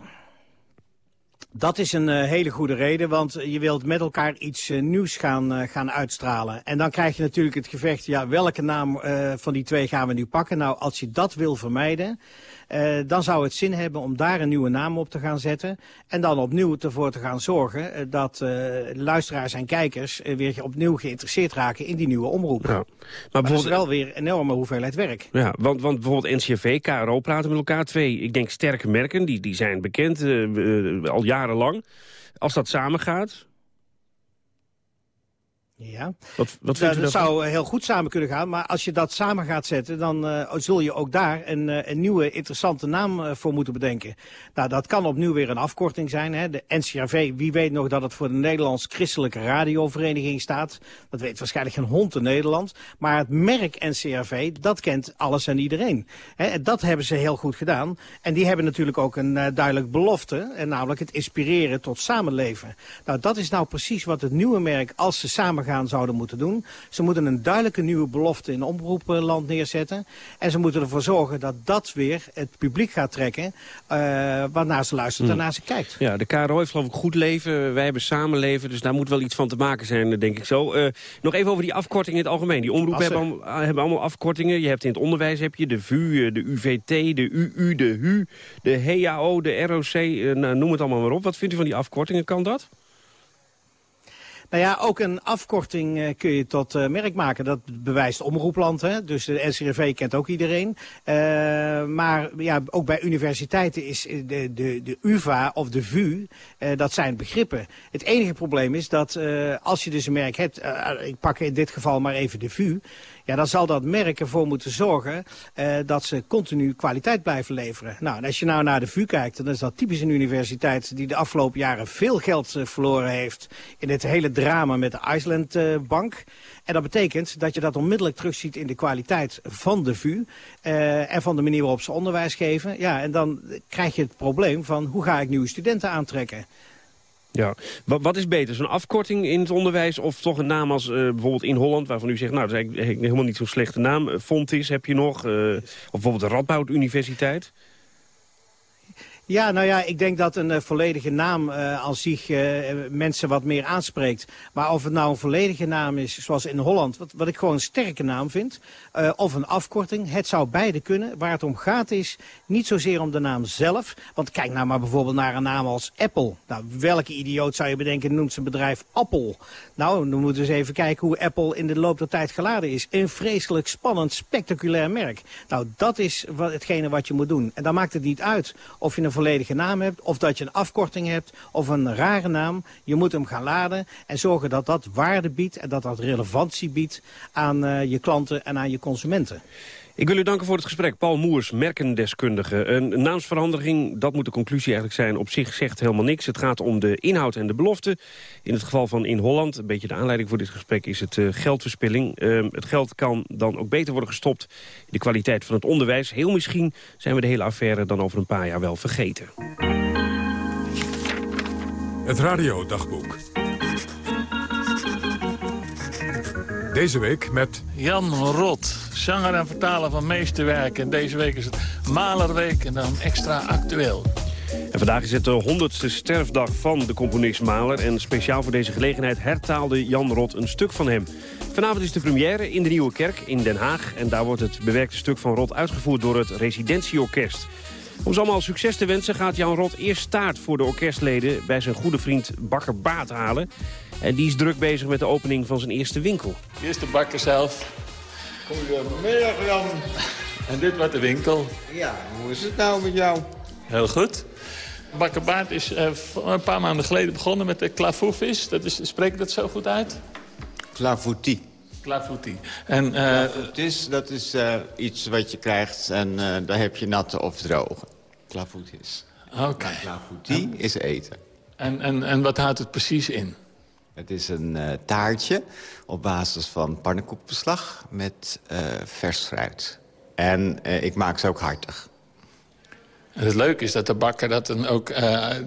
Dat is een uh, hele goede reden, want je wilt met elkaar iets uh, nieuws gaan, gaan uitstralen. En dan krijg je natuurlijk het gevecht, ja, welke naam van die twee gaan we nu pakken? Nou, als je dat wil vermijden, uh, dan zou het zin hebben om daar een nieuwe naam op te gaan zetten. En dan opnieuw ervoor te gaan zorgen uh, dat uh, luisteraars en kijkers weer opnieuw geïnteresseerd raken in die nieuwe omroep. Ja. Maar, maar dat is wel weer een enorme hoeveelheid werk. Ja, want, want bijvoorbeeld NCRV, KRO praten met elkaar. Twee, ik denk sterke merken, die, die zijn bekend al jarenlang. Als dat samengaat, ja, wat, wat dat, dat zou heel goed samen kunnen gaan. Maar als je dat samen gaat zetten, dan uh, zul je ook daar een, uh, een nieuwe interessante naam uh, voor moeten bedenken. Nou, dat kan opnieuw weer een afkorting zijn. Hè. De NCRV, wie weet nog dat het voor de Nederlands Christelijke Radiovereniging staat. Dat weet waarschijnlijk geen hond in Nederland. Maar het merk NCRV, dat kent alles en iedereen. Hè. Dat hebben ze heel goed gedaan. En die hebben natuurlijk ook een duidelijk belofte. En namelijk het inspireren tot samenleven. Nou, dat is nou precies wat het nieuwe merk, als ze samen gaan zouden moeten doen. Ze moeten een duidelijke nieuwe belofte in omroepland neerzetten. En ze moeten ervoor zorgen dat dat weer het publiek gaat trekken... Uh, waarnaar ze luistert en naar ze kijkt. Ja, de KRO heeft geloof ik goed leven. Wij hebben samenleven, dus daar moet wel iets van te maken zijn, denk ik zo. Uh, nog even over die afkortingen in het algemeen. Die omroepen hebben, hebben, allemaal afkortingen. Je hebt in het onderwijs heb je de VU, de UVT, de UU, de HU, de HAO, de ROC, uh, nou, noem het allemaal maar op. Wat vindt u van die afkortingen? Kan dat? Nou ja, ook een afkorting uh, kun je tot uh, merk maken. Dat bewijst omroepland. Hè? Dus de NCRV kent ook iedereen. Uh, maar ja, ook bij universiteiten is de, de, de UvA of de VU, dat zijn begrippen. Het enige probleem is dat als je dus een merk hebt, ik pak in dit geval maar even de VU Ja, dan zal dat merk ervoor moeten zorgen uh, dat ze continu kwaliteit blijven leveren. Nou, en als je nou naar de VU kijkt, dan is dat typisch een universiteit die de afgelopen jaren veel geld uh, verloren heeft in het hele drama met de Iceland uh, Bank. En dat betekent dat je dat onmiddellijk terugziet in de kwaliteit van de VU en van de manier waarop ze onderwijs geven. Ja, en dan krijg je het probleem van hoe ga ik nieuwe studenten aantrekken. Ja, wat, wat is beter, zo'n afkorting in het onderwijs of toch een naam als uh, bijvoorbeeld in Holland, waarvan u zegt, nou, dat is helemaal niet zo'n slechte naam. Fontis heb je nog, uh, of bijvoorbeeld de Radboud Universiteit. Ja, nou ja, ik denk dat een uh, volledige naam uh, als zich uh, mensen wat meer aanspreekt. Maar of het nou een volledige naam is, zoals in Holland, wat, wat ik gewoon een sterke naam vind, of een afkorting, het zou beide kunnen. Waar het om gaat is niet zozeer om de naam zelf. Want kijk nou maar bijvoorbeeld naar een naam als Apple. Nou, welke idioot zou je bedenken noemt zijn bedrijf Apple? Nou, dan moeten we eens even kijken hoe Apple in de loop der tijd geladen is. Een vreselijk spannend, spectaculair merk. Nou, dat is wat, hetgene wat je moet doen. En dan maakt het niet uit of je een volledige naam hebt... of dat je een afkorting hebt of een rare naam. Je moet hem gaan laden en zorgen dat dat waarde biedt... en dat dat relevantie biedt aan uh, je klanten en aan je consumenten. Ik wil u danken voor het gesprek. Paul Moers, merkendeskundige. Een naamsverandering, dat moet de conclusie eigenlijk zijn, op zich zegt helemaal niks. Het gaat om de inhoud en de belofte. In het geval van In Holland, een beetje de aanleiding voor dit gesprek, is het uh, geldverspilling. Uh, het geld kan dan ook beter worden gestopt in de kwaliteit van het onderwijs. Heel misschien zijn we de hele affaire dan over een paar jaar wel vergeten. Het radiodagboek. Deze week met... Jan Rot, zanger en vertaler van meesterwerken. En deze week is het Malerweek en dan extra actueel. En vandaag is het de honderdste sterfdag van de componist Maler. En speciaal voor deze gelegenheid hertaalde Jan Rot een stuk van hem. Vanavond is de première in de Nieuwe Kerk in Den Haag. En daar wordt het bewerkte stuk van Rot uitgevoerd door het Residentieorkest. Om ze allemaal succes te wensen gaat Jan Rot eerst taart voor de orkestleden... bij zijn goede vriend Bakker Baat halen. En die is druk bezig met de opening van zijn eerste winkel. Hier is de bakker zelf. Goedemiddag Jan. En dit wordt de winkel. Ja, hoe is het nou met jou? Heel goed. Bakker Baat is uh, een paar maanden geleden begonnen met de clafoutis. Dat is, spreek ik dat zo goed uit? Clafoutis. Clafoutis. En, uh, clafoutis, dat is uh, iets wat je krijgt en daar heb je natte of droge. Clafoutis. Oké. Okay. Clafoutis ja. is eten. En, en, en wat houdt het precies in? Het is een taartje op basis van pannenkoekbeslag met vers fruit. En ik maak ze ook hartig. En het leuke is dat de bakker dat dan ook,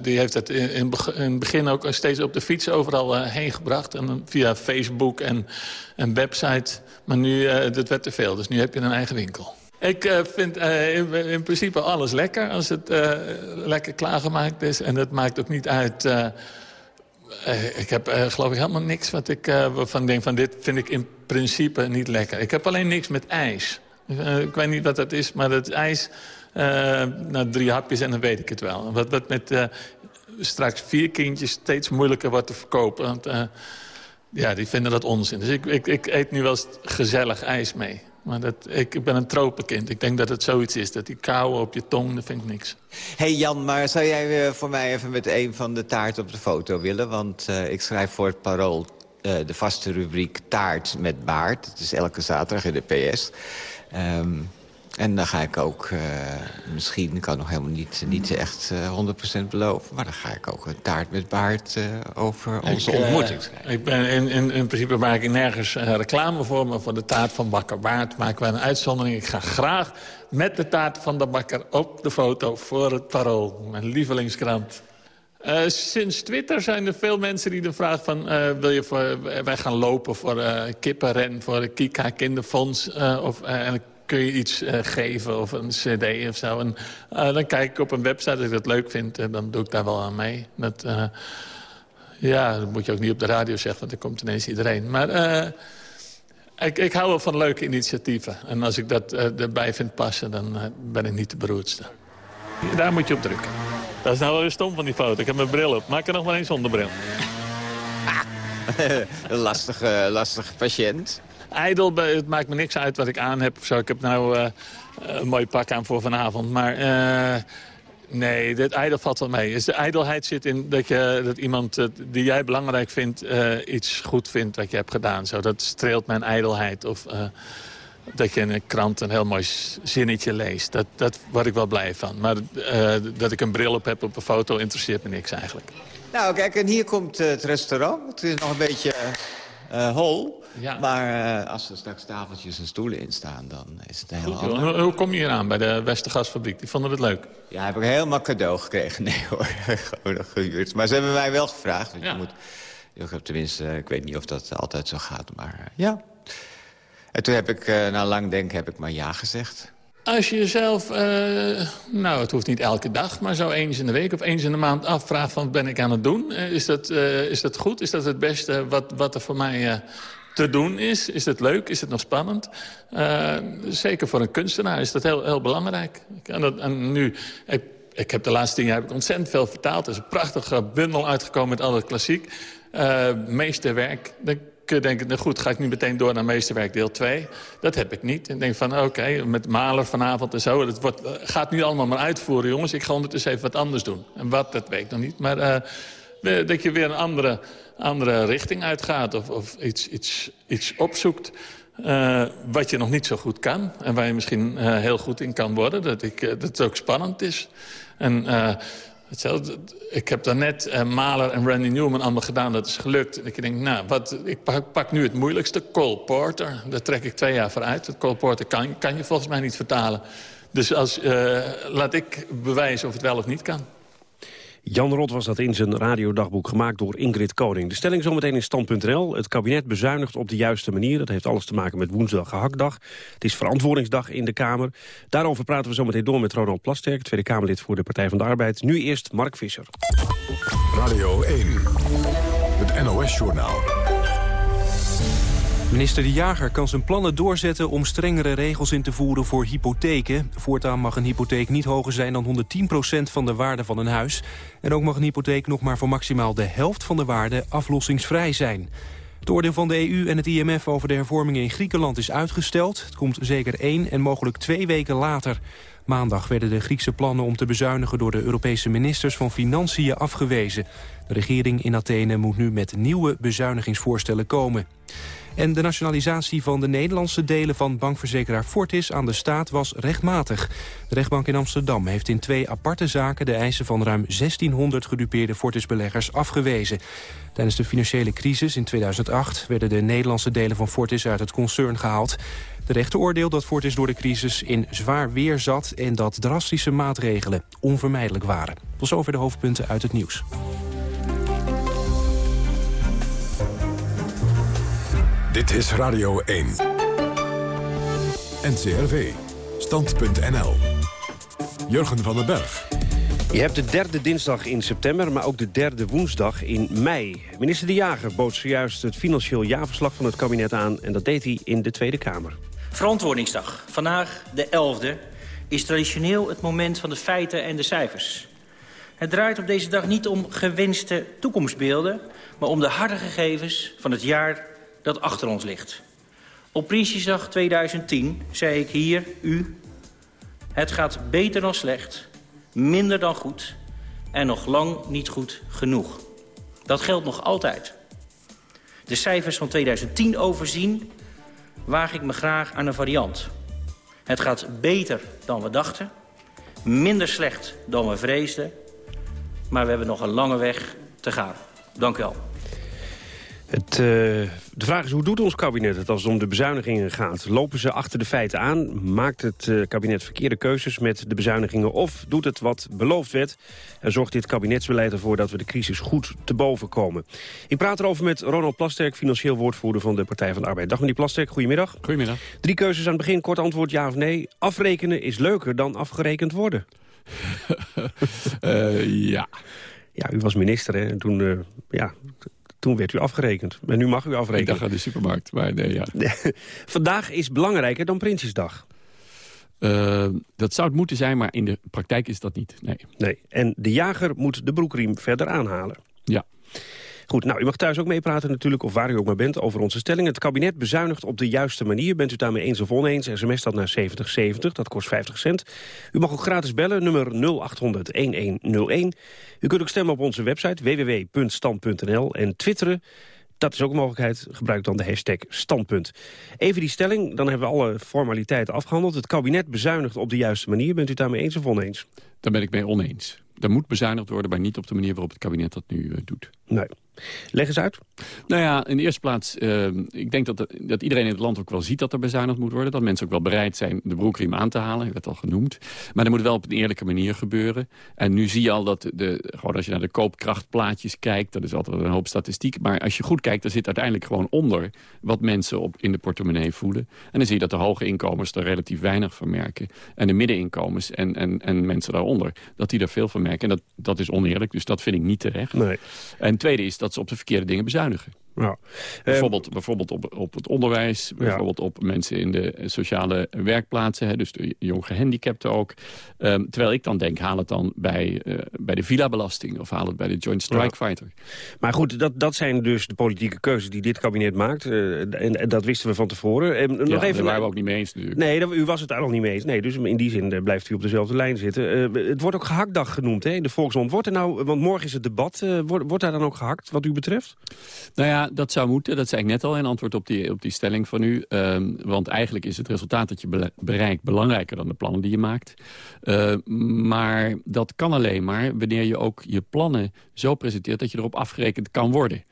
die heeft het in, het begin ook steeds op de fiets overal heen gebracht. En via Facebook en een website. Maar nu, dat werd te veel, dus nu heb je een eigen winkel. Ik uh, vind uh, in, in, principe alles lekker als het uh, lekker klaargemaakt is. En het maakt ook niet uit... ik heb geloof ik helemaal niks wat ik van denk van dit vind ik in principe niet lekker. Ik heb alleen niks met ijs. ik weet niet wat dat is, maar dat ijs... na drie hapjes en dan weet ik het wel. Wat, wat met straks vier kindjes steeds moeilijker wordt te verkopen. Want ja, die vinden dat onzin. Dus ik, ik, ik eet nu wel eens gezellig ijs mee. Maar dat, ik ben een tropenkind. Ik denk dat het zoiets is. Dat die kou op je tong, dat vind ik niks. hey Jan, maar zou jij voor mij even met een van de taarten op de foto willen? Want ik schrijf voor het Parool de vaste rubriek taart met baard. Het is elke zaterdag in de PS. Um, en dan ga ik ook, uh, misschien, ik kan nog helemaal niet, niet echt uh, 100% beloven... maar dan ga ik ook een taart met baard uh, over onze ik, ontmoeting schrijven. Ik ben in, in, in principe maak ik nergens reclame voor... maar voor de taart van Bakker Baard maken we een uitzondering. Ik ga graag met de taart van de bakker op de foto voor het Parool. Mijn lievelingskrant. Uh, sinds Twitter zijn er veel mensen die de vraag van... Uh, wil je voor, wij gaan lopen voor uh, kippenren, voor de Kika Kinderfonds... of, en kun je iets uh, geven of een cd of zo. En uh, dan kijk ik op een website als ik dat leuk vind. En dan doe ik daar wel aan mee. Dat, uh, ja, dat moet je ook niet op de radio zeggen, want dan komt ineens iedereen. Maar ik, ik hou wel van leuke initiatieven. En als ik dat erbij vind passen, dan ben ik niet de beroerdste. Daar moet je op drukken. Dat is nou wel weer stom van die foto. Ik heb mijn bril op. Maak er nog maar eens zonder bril. een lastige, lastige patiënt ijdel. Het maakt me niks uit wat ik aan heb. Zo. Ik heb nou uh, een mooi pak aan voor vanavond. Maar uh, Nee, dit ijdel valt wel mee. Dus de ijdelheid zit in dat, je, dat iemand eh, die jij belangrijk vindt... eh, iets goed vindt wat je hebt gedaan. Zo, dat streelt mijn ijdelheid. Of eh, dat je in een krant een heel mooi zinnetje leest. Dat, dat word ik wel blij van. Maar eh, dat ik een bril op heb op een foto interesseert me niks eigenlijk. Nou, kijk, en hier komt eh, het restaurant. Het is nog een beetje eh, hol. Maar eh, als er straks tafeltjes en stoelen in staan, dan is het heel Goed. Hoe, hoe kom je hier aan bij de Westergasfabriek? Die vonden het leuk. Ja, heb ik helemaal cadeau gekregen. Nee hoor, gewoon nog gehuurd. Maar ze hebben mij wel gevraagd. Je moet, ik heb tenminste, eh, ik weet niet of dat altijd zo gaat, maar ja. En toen heb ik, na lang denken, heb ik maar ja gezegd. Als je jezelf, eh, nou het hoeft niet elke dag... maar zo eens in de week of eens in de maand afvraagt van... ben ik aan het doen? Eh, is, dat, eh, is dat goed? Is dat het beste wat, wat er voor mij te doen is? Is het leuk? Is het nog spannend? Zeker voor een kunstenaar is dat heel, heel belangrijk. En, dat, en nu... Ik, ik heb de laatste tien jaar heb ik ontzettend veel vertaald. Er is een prachtige bundel uitgekomen met al het klassiek. Meesterwerk. Kun je denken, nou goed, ga ik nu meteen door naar meesterwerk deel 2. Dat heb ik niet. Ik denk van, oké, met Maler vanavond en zo. Dat wordt, gaat nu allemaal maar uitvoeren, jongens. Ik ga ondertussen even wat anders doen. En wat, dat weet ik nog niet. Maar eh, dat je weer een andere, andere richting uitgaat. Of, of iets, iets, iets opzoekt. eh, wat je nog niet zo goed kan. En waar je misschien eh, heel goed in kan worden. Dat, ik, eh, dat het ook spannend is. En eh, hetzelfde, ik heb daarnet eh Mahler en Randy Newman allemaal gedaan. Dat is gelukt. En ik denk, nou, wat, ik pak, nu het moeilijkste. Cole Porter. Daar trek ik twee jaar voor uit. Cole Porter kan, kan je volgens mij niet vertalen. Dus als, eh, laat ik bewijzen of het wel of niet kan. Jan Rot was dat in zijn radiodagboek gemaakt door Ingrid Koning. De stelling zometeen in stand.nl. Het kabinet bezuinigt op de juiste manier. Dat heeft alles te maken met woensdag gehaktdag. Het is verantwoordingsdag in de Kamer. Daarover praten we zometeen door met Ronald Plasterk... Tweede Kamerlid voor de Partij van de Arbeid. Nu eerst Mark Visser. Radio 1, het NOS-journaal. Minister De Jager kan zijn plannen doorzetten om strengere regels in te voeren voor hypotheken. Voortaan mag een hypotheek niet hoger zijn dan 110% van de waarde van een huis. En ook mag een hypotheek nog maar voor maximaal de helft van de waarde aflossingsvrij zijn. Het oordeel van de EU en het IMF over de hervormingen in Griekenland is uitgesteld. Het komt zeker één en mogelijk twee weken later. Maandag werden de Griekse plannen om te bezuinigen door de Europese ministers van Financiën afgewezen. De regering in Athene moet nu met nieuwe bezuinigingsvoorstellen komen. En de nationalisatie van de Nederlandse delen van bankverzekeraar Fortis aan de staat was rechtmatig. De rechtbank in Amsterdam heeft in twee aparte zaken de eisen van ruim 1600 gedupeerde Fortis-beleggers afgewezen. Tijdens de financiële crisis in 2008 werden de Nederlandse delen van Fortis uit het concern gehaald. De rechter oordeelt dat Fortis door de crisis in zwaar weer zat en dat drastische maatregelen onvermijdelijk waren. Tot zover de hoofdpunten uit het nieuws. Dit is Radio 1. NCRV. Stand.nl. Jurgen van den Berg. Je hebt de derde dinsdag in september, maar ook de derde woensdag in mei. Minister De Jager bood zojuist het financieel jaarverslag van het kabinet aan... en dat deed hij in de Tweede Kamer. Verantwoordingsdag, vandaag de 11e, is traditioneel het moment van de feiten en de cijfers. Het draait op deze dag niet om gewenste toekomstbeelden... maar om de harde gegevens van het jaar dat achter ons ligt. Op Prinsjesdag 2010 zei ik hier, u... het gaat beter dan slecht, minder dan goed... en nog lang niet goed genoeg. Dat geldt nog altijd. De cijfers van 2010 overzien waag ik me graag aan een variant. Het gaat beter dan we dachten, minder slecht dan we vreesden... maar we hebben nog een lange weg te gaan. Dank u wel. Het, eh, de vraag is, hoe doet ons kabinet het als het om de bezuinigingen gaat? Lopen ze achter de feiten aan? Maakt het eh, kabinet verkeerde keuzes met de bezuinigingen? Of doet het wat beloofd werd? En zorgt dit kabinetsbeleid ervoor dat we de crisis goed te boven komen? Ik praat erover met Ronald Plasterk, financieel woordvoerder van de Partij van de Arbeid. Dag meneer Plasterk, goedemiddag. Goedemiddag. Drie keuzes aan het begin, kort antwoord ja of nee. Afrekenen is leuker dan afgerekend worden. ja. Ja, u was minister hè, en toen, eh, ja, toen werd u afgerekend. En nu mag u afrekenen. Ik dacht aan de supermarkt, maar nee, ja. Vandaag is belangrijker dan Prinsjesdag. Eh, dat zou het moeten zijn, maar in de praktijk is dat niet. Nee. Nee. En de jager moet de broekriem verder aanhalen. Ja. Goed, nou, u mag thuis ook meepraten natuurlijk, of waar u ook maar bent, over onze stelling. Het kabinet bezuinigt op de juiste manier. Bent u daarmee eens of oneens? SMS dat naar 7070, dat kost 50 cent. U mag ook gratis bellen, nummer 0800-1101. U kunt ook stemmen op onze website www.stand.nl en twitteren. Dat is ook een mogelijkheid. Gebruik dan de hashtag standpunt. Even die stelling, dan hebben we alle formaliteiten afgehandeld. Het kabinet bezuinigt op de juiste manier. Bent u daarmee eens of oneens? Daar ben ik mee oneens. Er moet bezuinigd worden, maar niet op de manier waarop het kabinet dat nu uh, doet. Nee. Leg eens uit. Nou ja, in de eerste plaats, uh, ik denk dat, dat iedereen in het land ook wel ziet dat er bezuinigd moet worden. Dat mensen ook wel bereid zijn de broekriem aan te halen, ik werd al genoemd. Maar dat moet wel op een eerlijke manier gebeuren. En nu zie je al dat, de, gewoon als je naar de koopkrachtplaatjes kijkt, dat is altijd een hoop statistiek. Maar als je goed kijkt, dan zit uiteindelijk gewoon onder wat mensen op, in de portemonnee voelen. En dan zie je dat de hoge inkomens er relatief weinig van merken. En de middeninkomens en, en, en mensen daaronder, dat die er veel van merken. En dat, dat is oneerlijk, dus dat vind ik niet terecht. Nee. En tweede is dat ze op de verkeerde dingen bezuinigen. Ja. Bijvoorbeeld, bijvoorbeeld op, op het onderwijs, bijvoorbeeld op mensen in de sociale werkplaatsen, hè, dus de jong gehandicapten ook. Um, terwijl ik dan denk, haal het dan bij, uh, bij de villa-belasting of haal het bij de Joint Strike Fighter. Maar goed, dat, dat zijn dus de politieke keuzes die dit kabinet maakt. Uh, en, en, dat wisten we van tevoren. En, ja, nog even, daar waren we ook niet mee eens natuurlijk. Nee, dat, u was het daar nog niet mee eens. Nee, dus in die zin uh, blijft u op dezelfde lijn zitten. het wordt ook gehaktdag genoemd hè, in de Volksmond. Wordt er nou, want morgen is het debat, wordt, wordt daar dan ook gehakt wat u betreft? Nou ja, dat zou moeten. Dat zei ik net al in antwoord op die, op die stelling van u. Um, want eigenlijk is het resultaat dat je bereikt belangrijker dan de plannen die je maakt. Uh, maar dat kan alleen maar wanneer je ook je plannen zo presenteert... dat je erop afgerekend kan worden.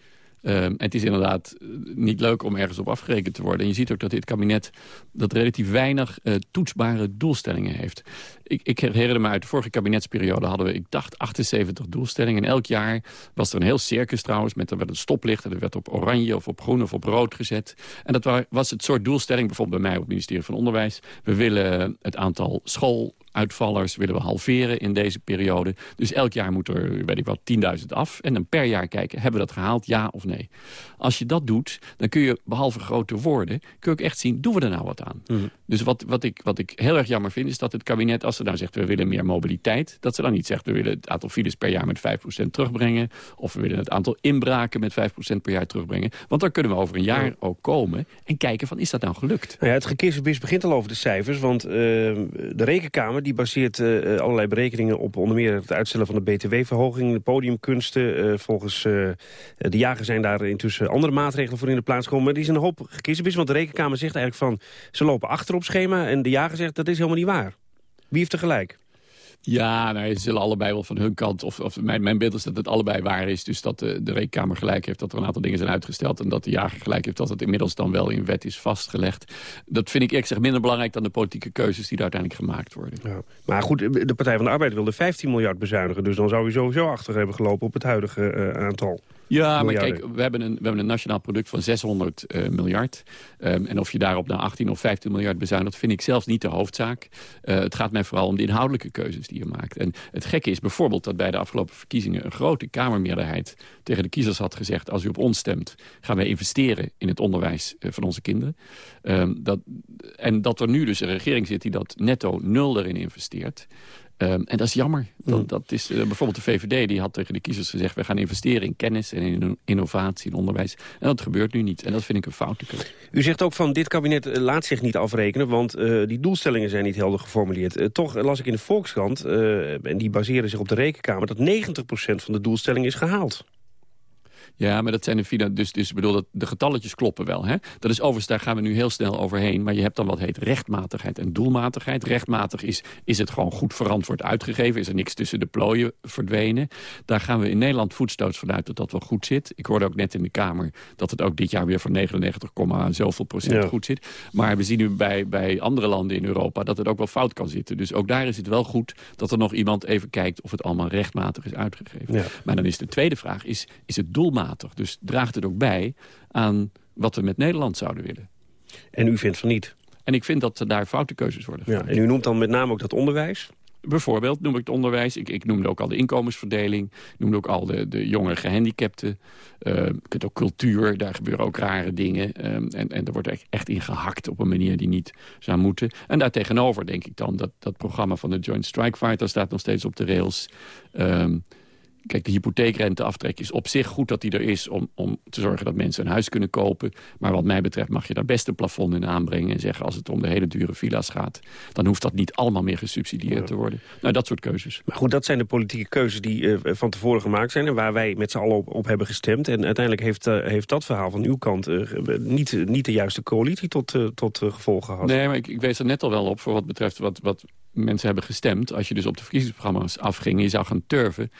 Uh, het is inderdaad eh, niet leuk om ergens op afgerekend te worden. En je ziet ook dat dit kabinet dat relatief weinig uh, toetsbare doelstellingen heeft. Ik, ik herinner me uit de vorige kabinetsperiode hadden we, ik dacht, 78 doelstellingen. En elk jaar was er een heel circus trouwens. Met, er werd een stoplicht en er werd op oranje of op groen of op rood gezet. En dat was het soort doelstelling, bijvoorbeeld bij mij op het ministerie van Onderwijs. We willen het aantal school uitvallers willen we halveren in deze periode. Dus elk jaar moet er, weet ik wat, 10.000 af. En dan per jaar kijken, hebben we dat gehaald, ja of nee? Als je dat doet, dan kun je, behalve grote woorden... kun je ook echt zien, doen we er nou wat aan? Mhm. Dus wat, wat, ik, wat ik heel erg jammer vind, is dat het kabinet... als ze nou zegt, we willen meer mobiliteit... dat ze dan niet zegt, we willen het aantal files per jaar met 5% terugbrengen... of we willen het aantal inbraken met 5% per jaar terugbrengen. Want dan kunnen we over een jaar ook komen en kijken van, is dat nou gelukt? Nou ja, het gekissenbis begint al over de cijfers, want uh, de Rekenkamer die baseert uh, allerlei berekeningen op onder meer het uitstellen van de btw-verhoging, de podiumkunsten. Uh, volgens de jager zijn daar intussen andere maatregelen voor in de plaats gekomen. Maar die is een hoop gekissenbis, want de Rekenkamer zegt eigenlijk van... ze lopen achter op schema en de jager zegt dat is helemaal niet waar. Wie heeft er gelijk? Ja, nou, ze zullen allebei wel van hun kant... of, of mijn, mijn beeld is dat het allebei waar is. Dus dat de, de Rekenkamer gelijk heeft dat er een aantal dingen zijn uitgesteld... en dat de jager gelijk heeft dat het inmiddels dan wel in wet is vastgelegd. Dat vind ik eerlijk gezegd minder belangrijk... dan de politieke keuzes die er uiteindelijk gemaakt worden. Ja. Maar goed, de Partij van de Arbeid wilde 15 miljard bezuinigen... dus dan zou u sowieso achter hebben gelopen op het huidige uh, aantal. Ja, maar kijk, we hebben, een, we hebben een nationaal product van 600 uh, miljard. Um, en of je daarop naar 18 of 15 miljard bezuinigt... vind ik zelfs niet de hoofdzaak. Uh, het gaat mij vooral om de inhoudelijke keuzes die je maakt. En het gekke is bijvoorbeeld dat bij de afgelopen verkiezingen... een grote Kamermeerderheid tegen de kiezers had gezegd... als u op ons stemt, gaan wij investeren in het onderwijs uh, van onze kinderen. Um, dat, en dat er nu dus een regering zit die dat netto nul erin investeert... Um, en dat is jammer. Dat, Mm. dat is, uh, bijvoorbeeld de VVD die had tegen de kiezers gezegd... we gaan investeren in kennis en in innovatie, in onderwijs. En dat gebeurt nu niet. En dat vind ik een foute keuze. U zegt ook van dit kabinet uh, laat zich niet afrekenen... want uh, die doelstellingen zijn niet helder geformuleerd. toch las ik in de Volkskrant, en die baseren zich op de Rekenkamer... dat 90% van de doelstelling is gehaald. Ja, maar dat zijn de fina dus, dus bedoel dat de getalletjes kloppen wel. Hè? Dat is overigens, daar gaan we nu heel snel overheen. Maar je hebt dan wat heet rechtmatigheid en doelmatigheid. Rechtmatig is, is het gewoon goed verantwoord uitgegeven. Is er niks tussen de plooien verdwenen. Daar gaan we in Nederland voetstoots vanuit dat dat wel goed zit. Ik hoorde ook net in de Kamer dat het ook dit jaar weer voor 99, zoveel procent Ja. goed zit. Maar we zien nu bij, bij andere landen in Europa dat het ook wel fout kan zitten. Dus ook daar is het wel goed dat er nog iemand even kijkt of het allemaal rechtmatig is uitgegeven. Ja. Maar dan is de tweede vraag, is, is het doelmatig? Dus draagt het ook bij aan wat we met Nederland zouden willen? En u vindt van niet? En ik vind dat daar foute keuzes worden Ja, gemaakt. en u noemt dan met name ook dat onderwijs? Bijvoorbeeld noem ik het onderwijs. Ik, ik noemde ook al de inkomensverdeling. Ik noemde ook al de, de jonge gehandicapten. Uh, je kunt ook cultuur, daar gebeuren ook rare dingen. Um, en, en er wordt echt, echt in gehakt op een manier die niet zou moeten. En daartegenover denk ik dan dat dat programma van de Joint Strike Fighter staat nog steeds op de rails. Um, kijk, de hypotheekrenteaftrek is op zich goed dat die er is... Om, om te zorgen dat mensen een huis kunnen kopen. Maar wat mij betreft mag je daar best een plafond in aanbrengen... en zeggen als het om de hele dure villa's gaat... dan hoeft dat niet allemaal meer gesubsidieerd te worden. Nou, dat soort keuzes. Maar goed, dat zijn de politieke keuzes die uh, van tevoren gemaakt zijn... en waar wij met z'n allen op, op, hebben gestemd. En uiteindelijk heeft, uh, heeft dat verhaal van uw kant... Uh, niet, niet de juiste coalitie tot, tot gevolg gehad. Nee, maar ik, ik wees er net al wel op... voor wat betreft wat, wat mensen hebben gestemd. Als je dus op de verkiezingsprogramma's afging... je zou gaan turven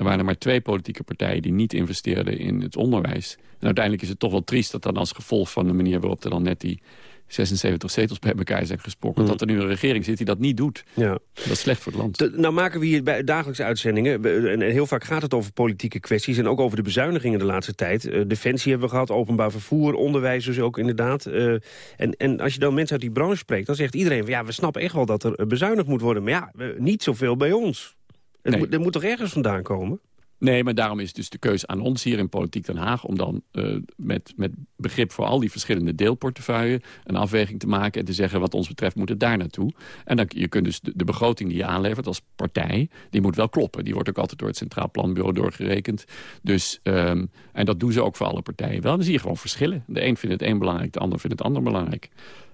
er waren er maar twee politieke partijen die niet investeerden in het onderwijs. En uiteindelijk is het toch wel triest dat dan als gevolg van de manier waarop er dan net die 76 zetels bij elkaar zijn gesproken. Mm. Dat er nu een regering zit die dat niet doet. Ja. Dat is slecht voor het land. nou maken we hier bij dagelijkse uitzendingen... en heel vaak gaat het over politieke kwesties... en ook over de bezuinigingen de laatste tijd. Uh, defensie hebben we gehad, openbaar vervoer, onderwijs dus ook inderdaad. Uh, en, en als je dan mensen uit die branche spreekt... dan zegt iedereen van ja, we snappen echt wel dat er bezuinigd moet worden. Maar ja, niet zoveel bij ons. Het moet, er moet toch ergens vandaan komen? Nee, maar daarom is dus de keuze aan ons hier in Politiek Den Haag... om dan uh, met, met begrip voor al die verschillende deelportefeuilles... een afweging te maken en te zeggen wat ons betreft moet het daar naartoe. En dan, je kunt dus de, de begroting die je aanlevert als partij... die moet wel kloppen. Die wordt ook altijd door het Centraal Planbureau doorgerekend. Dus, um, en dat doen ze ook voor alle partijen wel. Dan zie je gewoon verschillen. De een vindt het een belangrijk, de ander vindt het ander belangrijk.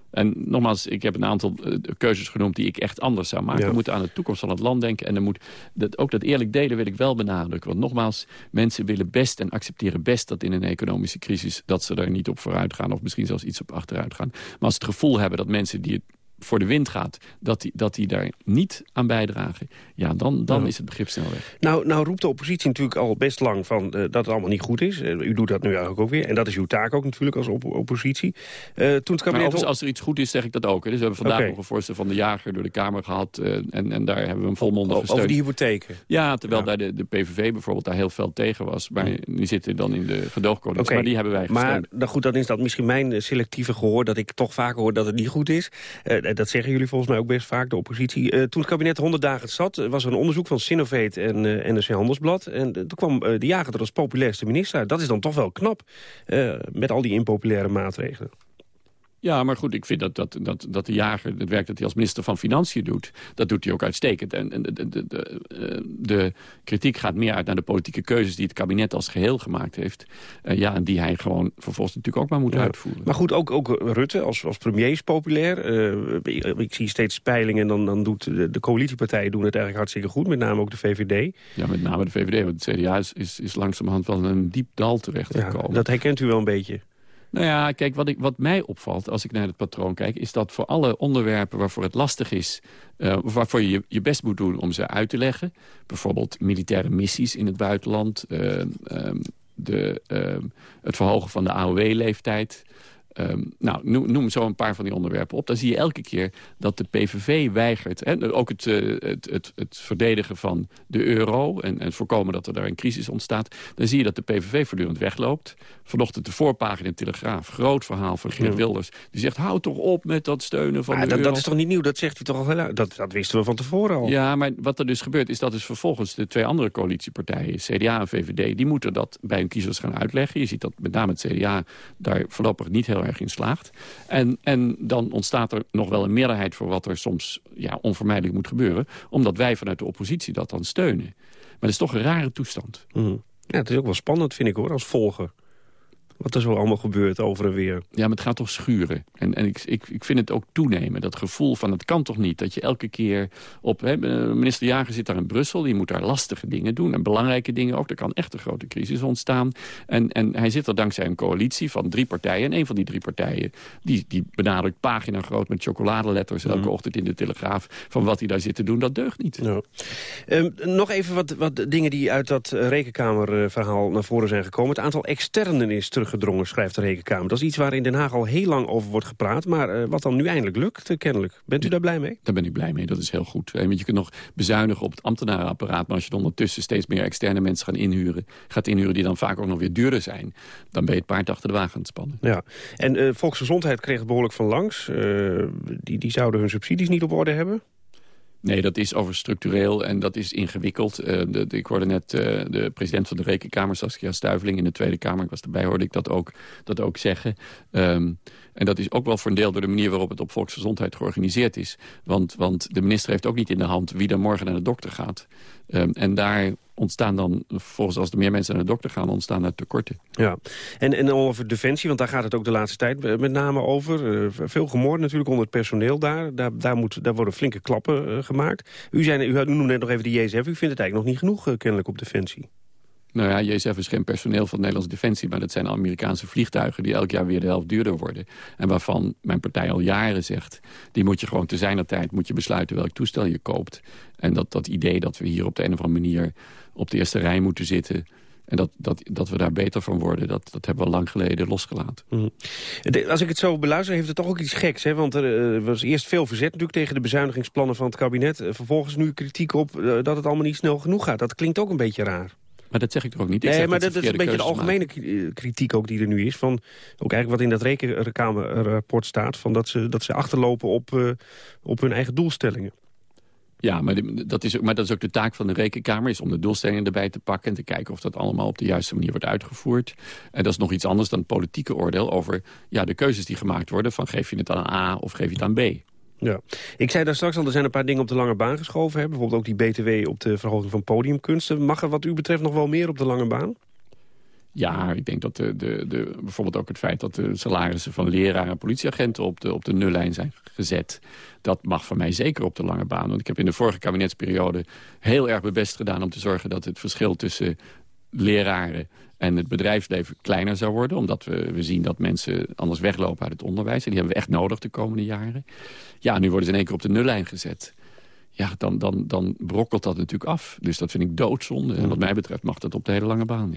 En nogmaals, ik heb een aantal uh, keuzes genoemd die ik echt anders zou maken. We moeten aan de toekomst van het land denken. En dan moet dat, ook dat eerlijk delen wil ik wel benadrukken. Want nogmaals, mensen willen best en accepteren best dat in een economische crisis... dat ze er niet op vooruit gaan of misschien zelfs iets op achteruit gaan. Maar als ze het gevoel hebben dat mensen die het voor de wind gaat, dat die, dat die daar niet aan bijdragen... ja, dan, dan is het begrip snel weg. Nou, nou roept de oppositie natuurlijk al best lang van uh, dat het allemaal niet goed is. Uh, u doet dat nu eigenlijk ook weer. En dat is uw taak ook natuurlijk als op oppositie. Uh, toen het kabinet... Maar als er iets goed is, zeg ik dat ook. Hè. Dus we hebben vandaag okay. nog een voorstel van de jager door de Kamer gehad. en, en daar hebben we een volmondig gesteund. Over die hypotheken? Ja, terwijl ja. daar de, de PVV bijvoorbeeld daar heel veel tegen was. Maar die zitten dan in de gedoogcoalitie. Okay. Maar die hebben wij gesteund. Maar nou goed, dan is dat misschien mijn selectieve gehoor... dat ik toch vaker hoor dat het niet goed is. Dat zeggen jullie volgens mij ook best vaak, de oppositie. Uh, toen het kabinet 100 dagen zat, was er een onderzoek van Sinovate en uh, NRC Handelsblad. En toen kwam de jager er als populairste minister Dat is dan toch wel knap, met al die impopulaire maatregelen. Ja, maar goed, ik vind dat, dat, dat, dat de jager het werk dat hij als minister van Financiën doet... dat doet hij ook uitstekend. En, en de, de, de, de, de kritiek gaat meer uit naar de politieke keuzes... die het kabinet als geheel gemaakt heeft. Uh, ja, en die hij gewoon vervolgens natuurlijk ook maar moet ja. uitvoeren. Maar goed, ook, ook Rutte als, als premier is populair. Uh, ik zie steeds peilingen en dan, dan doet de, de coalitiepartijen doen het eigenlijk hartstikke goed. Met name ook de VVD. Ja, met name de VVD. Want het CDA is, is, is langzamerhand wel een diep dal terechtgekomen. Ja, dat herkent u wel een beetje. Nou ja, kijk, wat, ik, wat mij opvalt als ik naar het patroon kijk... is dat voor alle onderwerpen waarvoor het lastig is... Uh, waarvoor je je best moet doen om ze uit te leggen... bijvoorbeeld militaire missies in het buitenland... Uh, um, de, uh, het verhogen van de AOW-leeftijd... Um, nou, noem, noem, zo een paar van die onderwerpen op. Dan zie je elke keer dat de PVV weigert. Hè, ook het, uh, het, het, het, verdedigen van de euro en, en voorkomen dat er daar een crisis ontstaat. Dan zie je dat de PVV voortdurend wegloopt. Vanochtend de voorpagina in Telegraaf. Groot verhaal van Geert ja. Wilders. Die zegt, hou toch op met dat steunen van maar de dat, euro. Dat is toch niet nieuw? Dat zegt u toch al heel dat, dat wisten we van tevoren al. Ja, maar wat er dus gebeurt is dat dus vervolgens de twee andere coalitiepartijen... CDA en VVD, die moeten dat bij hun kiezers gaan uitleggen. Je ziet dat met name het CDA daar voorlopig niet heel erg in slaagt. En, en dan ontstaat er nog wel een meerderheid voor wat er soms ja, onvermijdelijk moet gebeuren. Omdat wij vanuit de oppositie dat dan steunen. Maar dat is toch een rare toestand. Mm. Ja, het is ook wel spannend, vind ik hoor, als volger wat er zo allemaal gebeurt over en weer. Ja, maar het gaat toch schuren. En, en ik, ik, ik vind het ook toenemen, dat gevoel van het kan toch niet... dat je elke keer op... Hè, minister Jager zit daar in Brussel, die moet daar lastige dingen doen... en belangrijke dingen ook. Er kan echt een grote crisis ontstaan. En, en hij zit er dankzij een coalitie van drie partijen... en een van die drie partijen die, die benadrukt pagina groot... met chocoladeletters elke mm. ochtend in de Telegraaf... van wat hij daar zit te doen, dat deugt niet. Ja. Um, nog even wat, wat dingen die uit dat rekenkamerverhaal naar voren zijn gekomen. Het aantal externen is terug gedrongen, schrijft de Rekenkamer. Dat is iets waar in Den Haag al heel lang over wordt gepraat. Maar uh, wat dan nu eindelijk lukt, uh, kennelijk. Bent u daar blij mee? Daar ben ik blij mee, dat is heel goed. Eh, want je kunt nog bezuinigen op het ambtenarenapparaat... maar als je ondertussen steeds meer externe mensen gaat inhuren... gaat inhuren die dan vaak ook nog weer duurder zijn... dan ben je het paard achter de wagen aan het spannen. Ja. En Volksgezondheid kreeg het behoorlijk van langs. die, die zouden hun subsidies niet op orde hebben. Nee, dat is overstructureel en dat is ingewikkeld. Uh, de, de, ik hoorde net uh, de president van de Rekenkamer, Saskia Stuiveling, in de Tweede Kamer. Ik was erbij, hoorde ik dat ook, dat ook zeggen. Um, En dat is ook wel voor een deel door de manier waarop het op volksgezondheid georganiseerd is. Want, want de minister heeft ook niet in de hand wie er morgen naar de dokter gaat. Ehm, en daar ontstaan dan, volgens als er meer mensen naar de dokter gaan, ontstaan er tekorten. Ja, en, en over Defensie, want daar gaat het ook de laatste tijd met name over. Uh, veel gemoord natuurlijk onder het personeel daar. Daar, daar, daar worden flinke klappen uh, gemaakt. U, zijn, noemde net nog even de JSF. U vindt het eigenlijk nog niet genoeg uh, kennelijk op Defensie. Nou ja, JSF is geen personeel van de Nederlandse Defensie... maar dat zijn Amerikaanse vliegtuigen die elk jaar weer de helft duurder worden. En waarvan mijn partij al jaren zegt... die moet je gewoon te zijner tijd moet je besluiten welk toestel je koopt. En dat, dat idee dat we hier op de een of andere manier op de eerste rij moeten zitten... En dat, dat, dat we daar beter van worden, dat, dat hebben we lang geleden losgelaten. Mm. Als ik het zo beluister, heeft het toch ook iets geks. Hè? Want er uh, was eerst veel verzet natuurlijk tegen de bezuinigingsplannen van het kabinet. Uh, vervolgens nu kritiek op uh, dat het allemaal niet snel genoeg gaat. Dat klinkt ook een beetje raar. Maar dat zeg ik toch ook niet? Ik nee, maar dat, dat is een beetje de algemene maken. kritiek ook die er nu is. Van, ook eigenlijk wat in dat rekenkamerrapport staat... Van dat, ze, dat ze achterlopen op, uh, op hun eigen doelstellingen. Ja, maar, dat is, maar dat is ook de taak van de rekenkamer... is om de doelstellingen erbij te pakken... en te kijken of dat allemaal op de juiste manier wordt uitgevoerd. En dat is nog iets anders dan politieke oordeel over ja, de keuzes die gemaakt worden... van geef je het aan A of geef je het aan B. Ja. Ik zei daar straks al, er zijn een paar dingen op de lange baan geschoven. Bijvoorbeeld ook die BTW op de verhoging van podiumkunsten. Mag er wat u betreft nog wel meer op de lange baan? Ja, ik denk dat de, de, de, bijvoorbeeld ook het feit dat de salarissen van leraren en politieagenten op de, op de nullijn zijn gezet. Dat mag van mij zeker op de lange baan. Want ik heb in de vorige kabinetsperiode heel erg mijn best gedaan om te zorgen dat het verschil tussen leraren en het bedrijfsleven kleiner zou worden. Omdat we, we zien dat mensen anders weglopen uit het onderwijs. En die hebben we echt nodig de komende jaren. Ja, nu worden ze in één keer op de nullijn gezet ja, dan, dan, dan brokkelt dat natuurlijk af. Dus dat vind ik doodzonde. En wat mij betreft mag dat op de hele lange baan.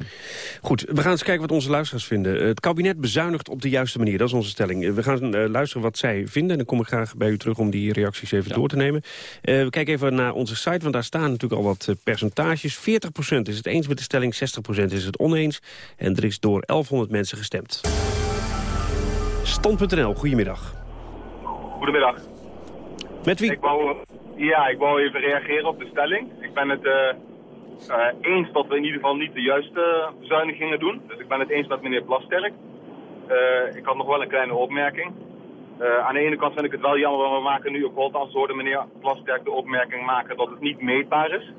Goed, we gaan eens kijken wat onze luisteraars vinden. Het kabinet bezuinigt op de juiste manier, dat is onze stelling. We gaan uh, luisteren wat zij vinden en dan kom ik graag bij u terug om die reacties even door te nemen. Uh, we kijken even naar onze site, want daar staan natuurlijk al wat uh, percentages. 40% is het eens met de stelling, 60% is het oneens. En er is door 1100 mensen gestemd. Stand.nl, goedemiddag. Goedemiddag. Met wie? Ik wou, ja, ik wou even reageren op de stelling. Ik ben het uh, uh, eens dat we in ieder geval niet de juiste bezuinigingen doen. Dus ik ben het eens met meneer Plasterk. Ik had nog wel een kleine opmerking. aan de ene kant vind ik het wel jammer, want we maken nu ook althans hoorde meneer Plasterk de opmerking maken dat het niet meetbaar is.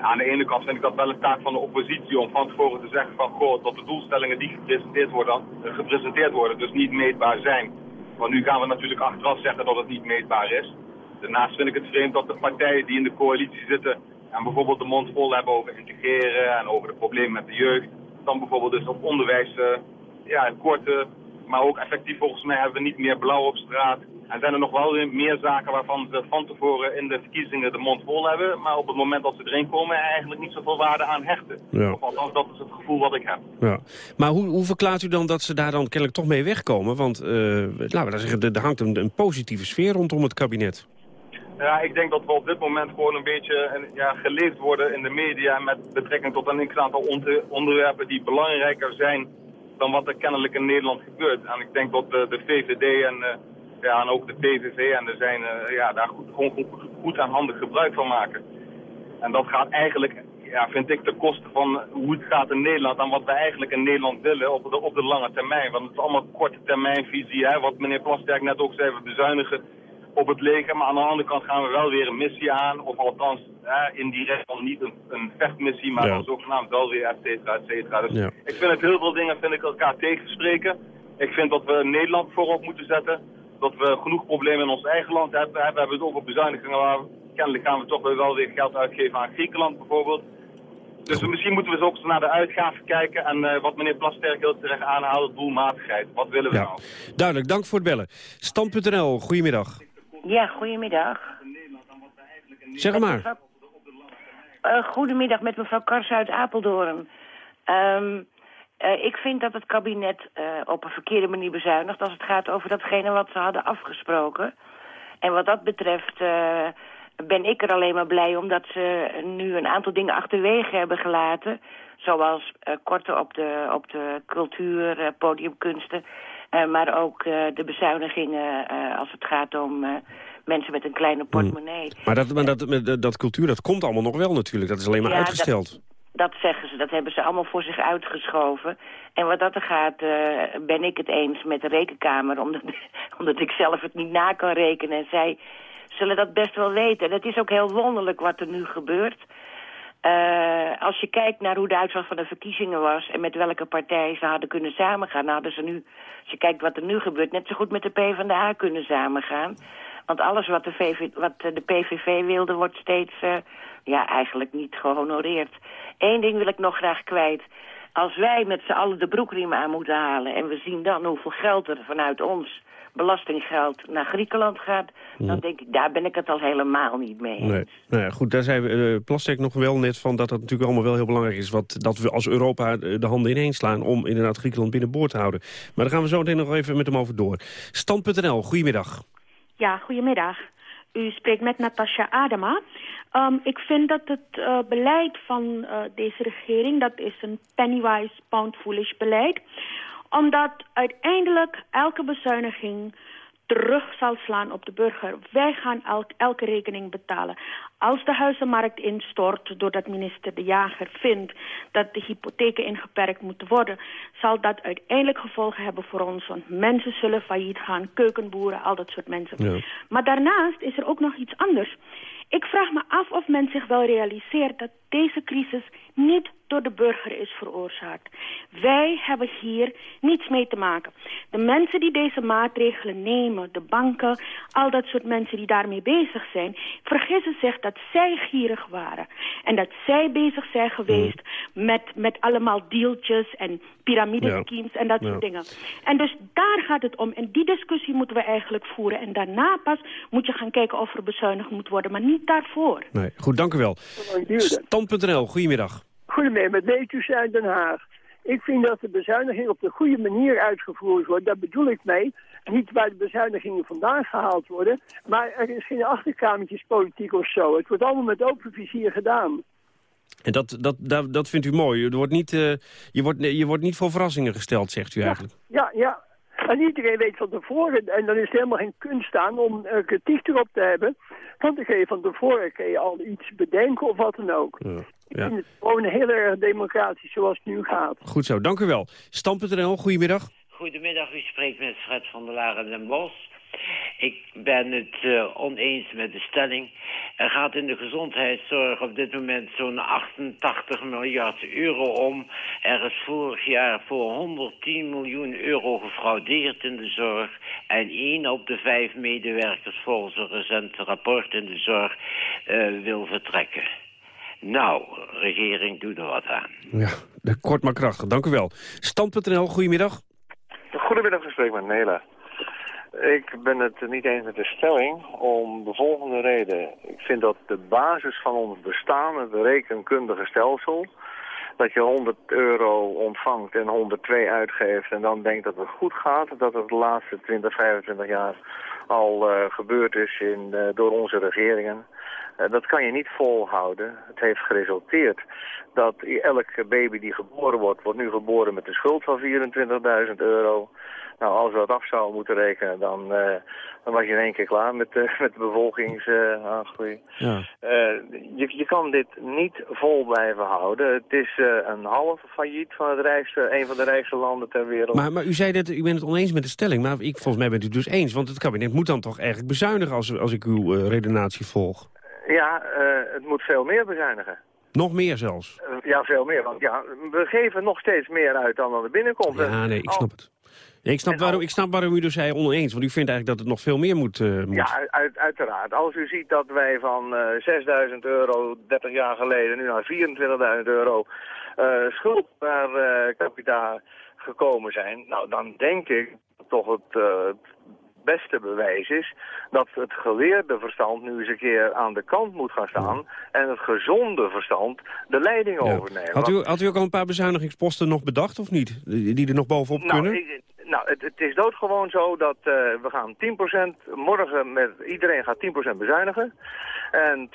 aan de ene kant vind ik dat wel een taak van de oppositie om van tevoren te zeggen van goh, dat de doelstellingen die gepresenteerd worden, gepresenteerd worden dus niet meetbaar zijn. Want nu gaan we natuurlijk achteraf zeggen dat het niet meetbaar is. Daarnaast vind ik het vreemd dat de partijen die in de coalitie zitten en bijvoorbeeld de mond vol hebben over integreren en over de problemen met de jeugd, dan bijvoorbeeld dus op onderwijs uh, ja, korte, maar ook effectief volgens mij hebben we niet meer blauw op straat. En zijn er nog wel meer zaken waarvan ze van tevoren in de verkiezingen de mond vol hebben, maar op het moment dat ze erin komen eigenlijk niet zoveel waarde aan hechten. Ja. Of althans, dat is het gevoel wat ik heb. Ja. Maar hoe, hoe verklaart u dan dat ze daar dan kennelijk toch mee wegkomen? Want uh, laten we zeggen, er hangt een, een positieve sfeer rondom het kabinet. Ja, ik denk dat we op dit moment gewoon een beetje ja, geleefd worden in de media met betrekking tot een aantal onderwerpen die belangrijker zijn dan wat er kennelijk in Nederland gebeurt. En ik denk dat de, de VVD en, uh, ja, en ook de PVV en er zijn, uh, ja, daar goed, gewoon goed, goed aan handig gebruik van maken. En dat gaat eigenlijk, ja, vind ik, ten koste van hoe het gaat in Nederland en wat we eigenlijk in Nederland willen op de, op de lange termijn. Want het is allemaal korte termijnvisie, hè, wat meneer Plasterk net ook zei, we bezuinigen op het leger. Maar aan de andere kant gaan we wel weer een missie aan. Of althans, eh, indirect dan niet een, een vechtmissie, maar ja. dan zogenaamd wel weer, et cetera, et cetera. Dus ja. ik vind het heel veel dingen vind ik elkaar tegenspreken. Ik vind dat we Nederland voorop moeten zetten. Dat we genoeg problemen in ons eigen land hebben. We hebben het over bezuinigingen waar we, kennelijk gaan we toch wel weer geld uitgeven aan Griekenland bijvoorbeeld. Dus misschien moeten we eens ook naar de uitgaven kijken. En uh, wat meneer Plasterk heel terecht aanhaalde, doelmatigheid. Wat willen we ja. nou? Duidelijk, dank voor het bellen. Stand.nl, goedemiddag. Ja, goedemiddag. Zeg maar. Uh, goedemiddag met mevrouw Kars uit Apeldoorn. Um, uh, ik vind dat het kabinet uh, op een verkeerde manier bezuinigt... als het gaat over datgene wat ze hadden afgesproken. En wat dat betreft ben ik er alleen maar blij... omdat ze nu een aantal dingen achterwege hebben gelaten... zoals korten op de, op de cultuur, podiumkunsten... Uh, maar ook uh, de bezuinigingen uh, als het gaat om mensen met een kleine portemonnee. Mm. Maar, dat, maar dat, dat, cultuur, dat komt allemaal nog wel natuurlijk. Dat is alleen maar ja, uitgesteld. Dat zeggen ze, dat hebben ze allemaal voor zich uitgeschoven. En wat dat er gaat, eh, ben ik het eens met de rekenkamer... Omdat, omdat ik zelf het niet na kan rekenen. En zij zullen dat best wel weten. En het is ook heel wonderlijk wat er nu gebeurt. Uh, als je kijkt naar hoe de uitslag van de verkiezingen was... en met welke partij ze hadden kunnen samengaan... dan hadden ze nu, als je kijkt wat er nu gebeurt... net zo goed met de PvdA kunnen samengaan. Want alles wat de, wat de PVV wilde wordt steeds... Uh, ja, eigenlijk niet gehonoreerd. Eén ding wil ik nog graag kwijt. Als wij met z'n allen de broekriem aan moeten halen... en we zien dan hoeveel geld er vanuit ons belastinggeld naar Griekenland gaat... dan denk ik, daar ben ik het al helemaal niet mee eens. Nee. Nou ja, goed, daar zijn we uh, Plastic nog wel net van dat dat natuurlijk allemaal wel heel belangrijk is. Wat, dat we als Europa de handen ineen slaan om inderdaad Griekenland binnenboord te houden. Maar daar gaan we zo meteen nog even met hem over door. Stand.nl, goedemiddag. Ja, goedemiddag. U spreekt met Natasja Adema. Um, ik vind dat het uh, beleid van uh, deze regering... dat is een pennywise, pound foolish beleid omdat uiteindelijk elke bezuiniging terug zal slaan op de burger. Wij gaan elk, elke rekening betalen. Als de huizenmarkt instort doordat minister De Jager vindt dat de hypotheken ingeperkt moeten worden, zal dat uiteindelijk gevolgen hebben voor ons. Want mensen zullen failliet gaan, keukenboeren, al dat soort mensen. Ja. Maar daarnaast is er ook nog iets anders. Ik vraag me af of men zich wel realiseert dat deze crisis niet door de burger is veroorzaakt. Wij hebben hier niets mee te maken. De mensen die deze maatregelen nemen, de banken, al dat soort mensen die daarmee bezig zijn, vergissen zich dat zij gierig waren. En dat zij bezig zijn geweest mm. met, met allemaal deeltjes en piramideschemes ja. en dat ja. soort dingen. En dus daar gaat het om. En die discussie moeten we eigenlijk voeren. En daarna pas moet je gaan kijken of er bezuinigd moet worden, maar niet daarvoor. Nee, goed, dank u wel. Stand.nl, goedemiddag. Goedemiddag, met Beatrice uit Den Haag. Ik vind dat de bezuiniging op de goede manier uitgevoerd wordt. Daar bedoel ik mee. Niet waar de bezuinigingen vandaan gehaald worden. Maar er is geen achterkamertjespolitiek of zo. Het wordt allemaal met open vizier gedaan. En dat, dat, dat, dat vindt u mooi. Er wordt niet, uh, je, wordt, je wordt niet voor verrassingen gesteld, zegt u eigenlijk. Ja, ja. En iedereen weet van tevoren, en dan is het helemaal geen kunst aan om uh, kritiek erop te hebben. Want dan kun je van tevoren kun je al iets bedenken of wat dan ook. Ja. Ik vind het gewoon heel erg democratisch zoals het nu gaat. Goed zo, dank u wel. Stam.nl, goedemiddag. Goedemiddag, u spreekt met Fred van der Laren Den Bosch. Ik ben het uh, oneens met de stelling. Er gaat in de gezondheidszorg op dit moment zo'n 88 miljard euro om. Er is vorig jaar voor 110 miljoen euro gefraudeerd in de zorg. En één op de vijf medewerkers volgens een recent rapport in de zorg uh, wil vertrekken. Nou, regering, doe er wat aan. Ja, kort maar krachtig. Dank u wel. Stand.nl, goedemiddag. Goedemiddag, gesprek met Nela. Ik ben het niet eens met de stelling om de volgende reden. Ik vind dat de basis van ons bestaan, het rekenkundige stelsel... dat je 100 euro ontvangt en 102 uitgeeft en dan denkt dat het goed gaat... dat het de laatste 20, 25 jaar al uh, gebeurd is in, uh, door onze regeringen... Uh, dat kan je niet volhouden. Het heeft geresulteerd dat elke baby die geboren wordt, wordt nu geboren met een schuld van 24.000 euro. Nou, als we dat af zouden moeten rekenen, dan, uh, dan was je in één keer klaar met, uh, met de bevolkingsaangroei. Uh, ja. je, je kan dit niet vol blijven houden. Het is een half failliet van het rijkste, een van de rijkste landen ter wereld. Maar, maar u zei dat u bent het oneens met de stelling, maar ik, volgens mij bent u het dus eens. Want het kabinet moet dan toch eigenlijk bezuinigen als, als ik uw redenatie volg. Ja, het moet veel meer bezuinigen. Nog meer zelfs? ja, veel meer. Want ja, we geven nog steeds meer uit dan er binnenkomt. Ja, nee, ik snap het. Nee, ik, snap waarom, ik snap waarom u dus zei oneens, want u vindt eigenlijk dat het nog veel meer moet. Uh, moet. Ja, uit, uiteraard. Als u ziet dat wij van uh, 6.000 euro 30 jaar geleden nu naar 24.000 euro uh, schuld uh, kapitaal gekomen zijn, nou dan denk ik toch het, het beste bewijs is dat het geleerde verstand nu eens een keer aan de kant moet gaan staan en het gezonde verstand de leiding ja. overnemen. Had u, had u ook al een paar bezuinigingsposten nog bedacht of niet? Die er nog bovenop nou, kunnen? Ik, nou, het, het is doodgewoon zo dat eh, we gaan 10%, morgen met iedereen gaat 10% bezuinigen. En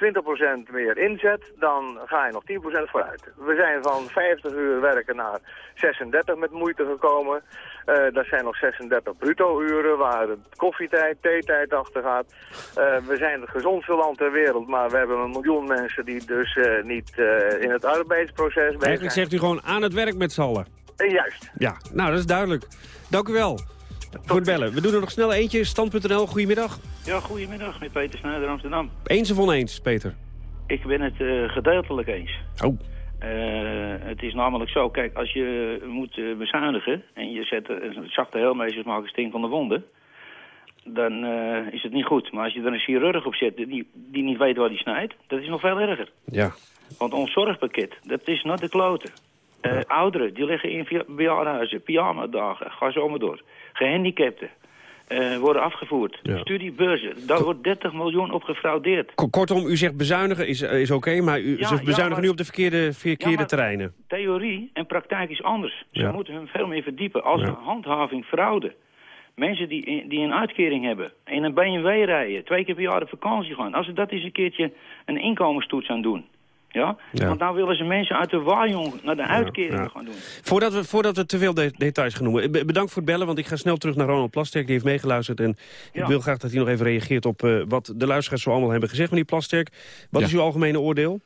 20% meer inzet, dan ga je nog 10% vooruit. We zijn van 50 uur werken naar 36 met moeite gekomen. Uh, dat zijn nog 36 bruto-uren waar koffietijd, theetijd achter gaat. Uh, we zijn het gezondste land ter wereld, maar we hebben een miljoen mensen die dus uh, niet in het arbeidsproces zijn. Eigenlijk zegt u gewoon aan het werk met z'n allen. juist. Ja, nou dat is duidelijk. Dank u wel. Voor het bellen. We doen er nog snel eentje. Stand.nl, goedemiddag. Ja, goedemiddag met Peter Snijder Amsterdam. Eens of oneens, Peter? Ik ben het uh, gedeeltelijk eens. Oh. Uh, het is namelijk zo, kijk, als je moet uh, bezuinigen... en je zet een zachte heelmeesters maken sting van de wonden... dan is het niet goed. Maar als je er een chirurg op zet die, die niet weet waar die snijdt... dat is nog veel erger. Ja. Want ons zorgpakket, dat is not de kloten. Ouderen, die liggen in bejaardenhuizen, pyjama-dagen, ga zo maar door. Gehandicapten uh, worden afgevoerd. Ja. Studiebeurzen, daar wordt 30 miljoen op gefraudeerd. Kortom, u zegt bezuinigen is, is oké, okay, maar u ja, ze bezuinigen ja, maar, nu op de verkeerde, verkeerde terreinen. Theorie en praktijk is anders. Ze moeten hun veel meer verdiepen. Als een handhaving fraude. Mensen die, die een uitkering hebben, in een BMW rijden, twee keer per jaar op vakantie gaan. Als ze dat eens een keertje een inkomenstoets aan doen... Ja? ja? Want nou willen ze mensen uit de waaijong naar de uitkering ja, ja. gaan doen. Voordat we, voordat we te veel de details gaan noemen. Bedankt voor het bellen, want ik ga snel terug naar Ronald Plasterk. Die heeft meegeluisterd en ik wil graag dat hij nog even reageert op uh, wat de luisteraars zo allemaal hebben gezegd. Meneer Plasterk, wat is uw algemene oordeel?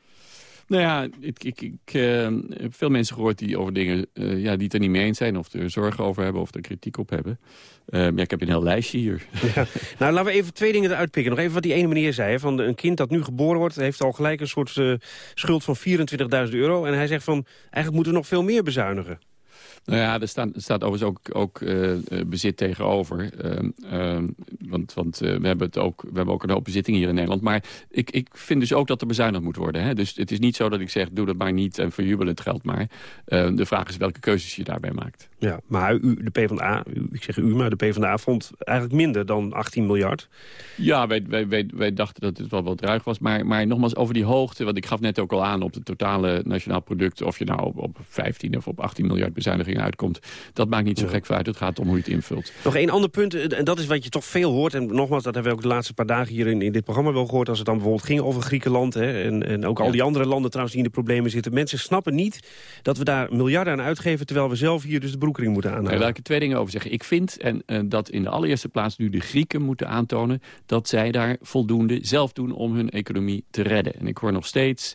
Nou ja, ik, ik, ik uh, heb veel mensen gehoord die over dingen uh, ja, die het er niet mee eens zijn... of er zorgen over hebben of er kritiek op hebben. Uh, ja, ik heb een heel lijstje hier. Nou, laten we even twee dingen eruit pikken. Nog even wat die ene meneer zei. Van een kind dat nu geboren wordt... heeft al gelijk een soort schuld van 24.000 euro. En hij zegt van, eigenlijk moeten we nog veel meer bezuinigen. Nou ja, er staat, er staat overigens ook, ook uh, bezit tegenover. Uh, uh, want want we, hebben het ook, we hebben ook een hoop bezittingen hier in Nederland. Maar ik, ik vind dus ook dat er bezuinigd moet worden. Hè? Dus het is niet zo dat ik zeg, doe dat maar niet en verjubel het geld maar. Ehm, de vraag is welke keuzes je daarbij maakt. Ja, maar u, de PvdA, u, ik zeg u, maar de PvdA vond eigenlijk minder dan 18 miljard. Ja, wij, wij, wij, wij dachten dat het wel wat ruig was. Maar, maar nogmaals, over die hoogte, want ik gaf net ook al aan op het totale nationaal product... of je nou op, op 15 of op 18 miljard uitkomt. Dat maakt niet zo gek uit. Het gaat om hoe je het invult. Nog één ander punt, en dat is wat je toch veel hoort. En nogmaals, dat hebben we ook de laatste paar dagen hier in, in dit programma wel gehoord. Als het dan bijvoorbeeld ging over Griekenland. Hè, en, en ook al die andere landen trouwens die in de problemen zitten. Mensen snappen niet dat we daar miljarden aan uitgeven. Terwijl we zelf hier dus de broekring moeten aanhouden. Nee, laat ik er twee dingen over zeggen. Ik vind en, uh, dat in de allereerste plaats nu de Grieken moeten aantonen... dat zij daar voldoende zelf doen om hun economie te redden. En ik hoor nog steeds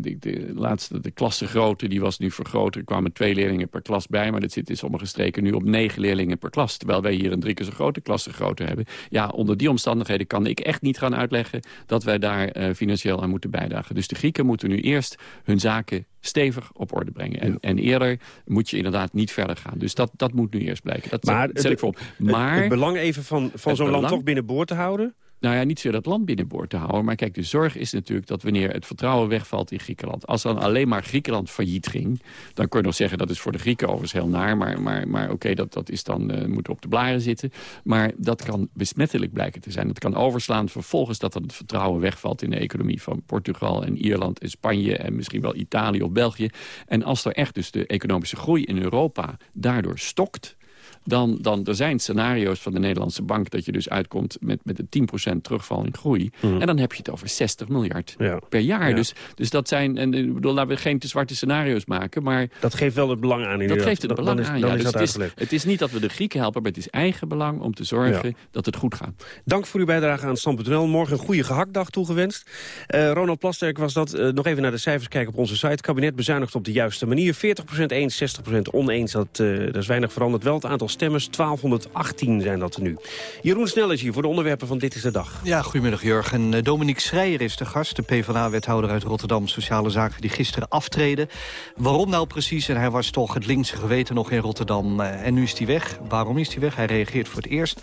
de, de, laatste, de klassengrootte die was nu vergroot. Er kwamen twee leerlingen per klas bij, maar dat zit in sommige streken nu op negen leerlingen per klas. Terwijl wij hier een drie keer zo grote klassengrootte hebben. Ja, onder die omstandigheden kan ik echt niet gaan uitleggen dat wij daar uh, financieel aan moeten bijdragen. Dus de Grieken moeten nu eerst hun zaken stevig op orde brengen. En, en eerder moet je inderdaad niet verder gaan. Dus dat, dat moet nu eerst blijken. Dat maar, zet, ik voor op. Maar het belang even van, van zo'n land toch binnenboord te houden? Nou ja, niet zo dat land binnenboord te houden. Maar kijk, de zorg is natuurlijk dat wanneer het vertrouwen wegvalt in Griekenland... als dan alleen maar Griekenland failliet ging... dan kun je nog zeggen dat is voor de Grieken overigens heel naar... maar, maar, maar oké, dat, dat is dan, uh, moet op de blaren zitten. Maar dat kan besmettelijk blijken te zijn. Dat kan overslaan vervolgens dat dan het vertrouwen wegvalt... in de economie van Portugal en Ierland en Spanje... en misschien wel Italië of België. En als er echt dus de economische groei in Europa daardoor stokt dan, dan er zijn scenario's van de Nederlandse bank... dat je dus uitkomt met, met een 10% terugval in groei. Mm. En dan heb je het over 60 miljard ja. per jaar. Ja. Dus, dus dat zijn, en ik bedoel, laten we geen te zwarte scenario's maken, maar... Dat geeft wel het belang aan. In dat geeft het belang is, aan, ja. Dus het, is, het is niet dat we de Grieken helpen, maar het is eigen belang om te zorgen dat het goed gaat. Dank voor uw bijdrage aan Stand.nl. Morgen een goede gehaktdag toegewenst. Uh, Ronald Plasterk was dat. Uh, nog even naar de cijfers kijken op onze site. Het kabinet bezuinigt op de juiste manier. 40% eens, 60% oneens. Dat, uh, dat is weinig veranderd. Wel het aantal stemmers, 1218 zijn dat er nu. Jeroen Snel is hier voor de onderwerpen van Dit is de Dag. Ja, goedemiddag Jurgen. Dominique Schreier is de gast, de PvdA-wethouder uit Rotterdam Sociale Zaken... die gisteren aftreden. Waarom nou precies? En hij was toch het linkse geweten nog in Rotterdam. En nu is hij weg. Waarom is hij weg? Hij reageert voor het eerst.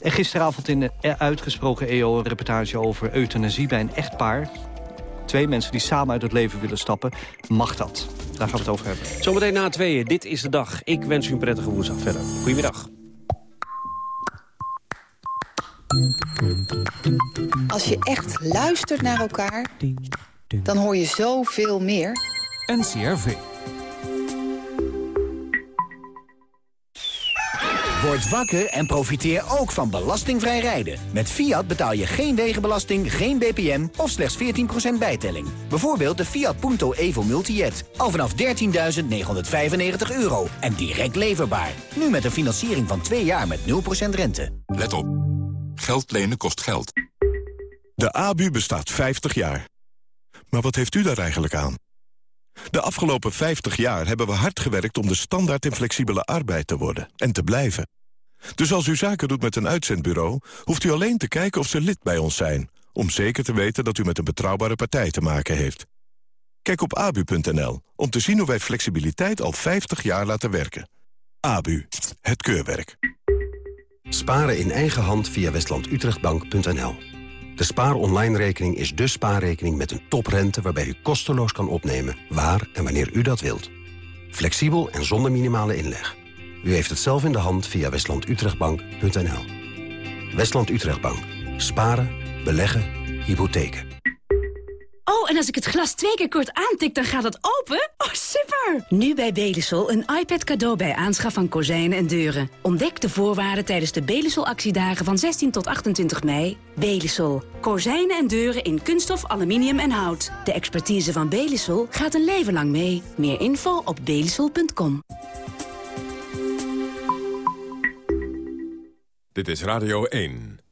En gisteravond in de uitgesproken EO een reportage over euthanasie bij een echtpaar. Twee mensen die samen uit het leven willen stappen. Mag dat? Daar gaan we het over hebben. Zometeen na tweeën. Dit is de dag. Ik wens u een prettige woensdag verder. Goedemiddag. Als je echt luistert naar elkaar, dan hoor je zoveel meer. NCRV. Word wakker en profiteer ook van belastingvrij rijden. Met Fiat betaal je geen wegenbelasting, geen BPM of slechts 14% bijtelling. Bijvoorbeeld de Fiat Punto Evo Multijet. Al vanaf 13.995 euro en direct leverbaar. Nu met een financiering van 2 jaar met 0% rente. Let op. Geld lenen kost geld. De ABU bestaat 50 jaar. Maar wat heeft u daar eigenlijk aan? De afgelopen 50 jaar hebben we hard gewerkt om de standaard in flexibele arbeid te worden en te blijven. Dus als u zaken doet met een uitzendbureau, hoeft u alleen te kijken of ze lid bij ons zijn, om zeker te weten dat u met een betrouwbare partij te maken heeft. Kijk op abu.nl om te zien hoe wij flexibiliteit al 50 jaar laten werken. ABU, het keurwerk. Sparen in eigen hand via westlandutrechtbank.nl de Spaar Online rekening is de spaarrekening met een toprente... waarbij u kosteloos kan opnemen waar en wanneer u dat wilt. Flexibel en zonder minimale inleg. U heeft het zelf in de hand via westlandutrechtbank.nl. Westland Utrechtbank. Sparen, beleggen, hypotheken. Oh, en als ik het glas twee keer kort aantik, dan gaat het open? Oh, super! Nu bij Belisol een iPad cadeau bij aanschaf van kozijnen en deuren. Ontdek de voorwaarden tijdens de Belisol-actiedagen van 16 tot 28 mei. Belisol. Kozijnen en deuren in kunststof, aluminium en hout. De expertise van Belisol gaat een leven lang mee. Meer info op belisol.com. Dit is Radio 1.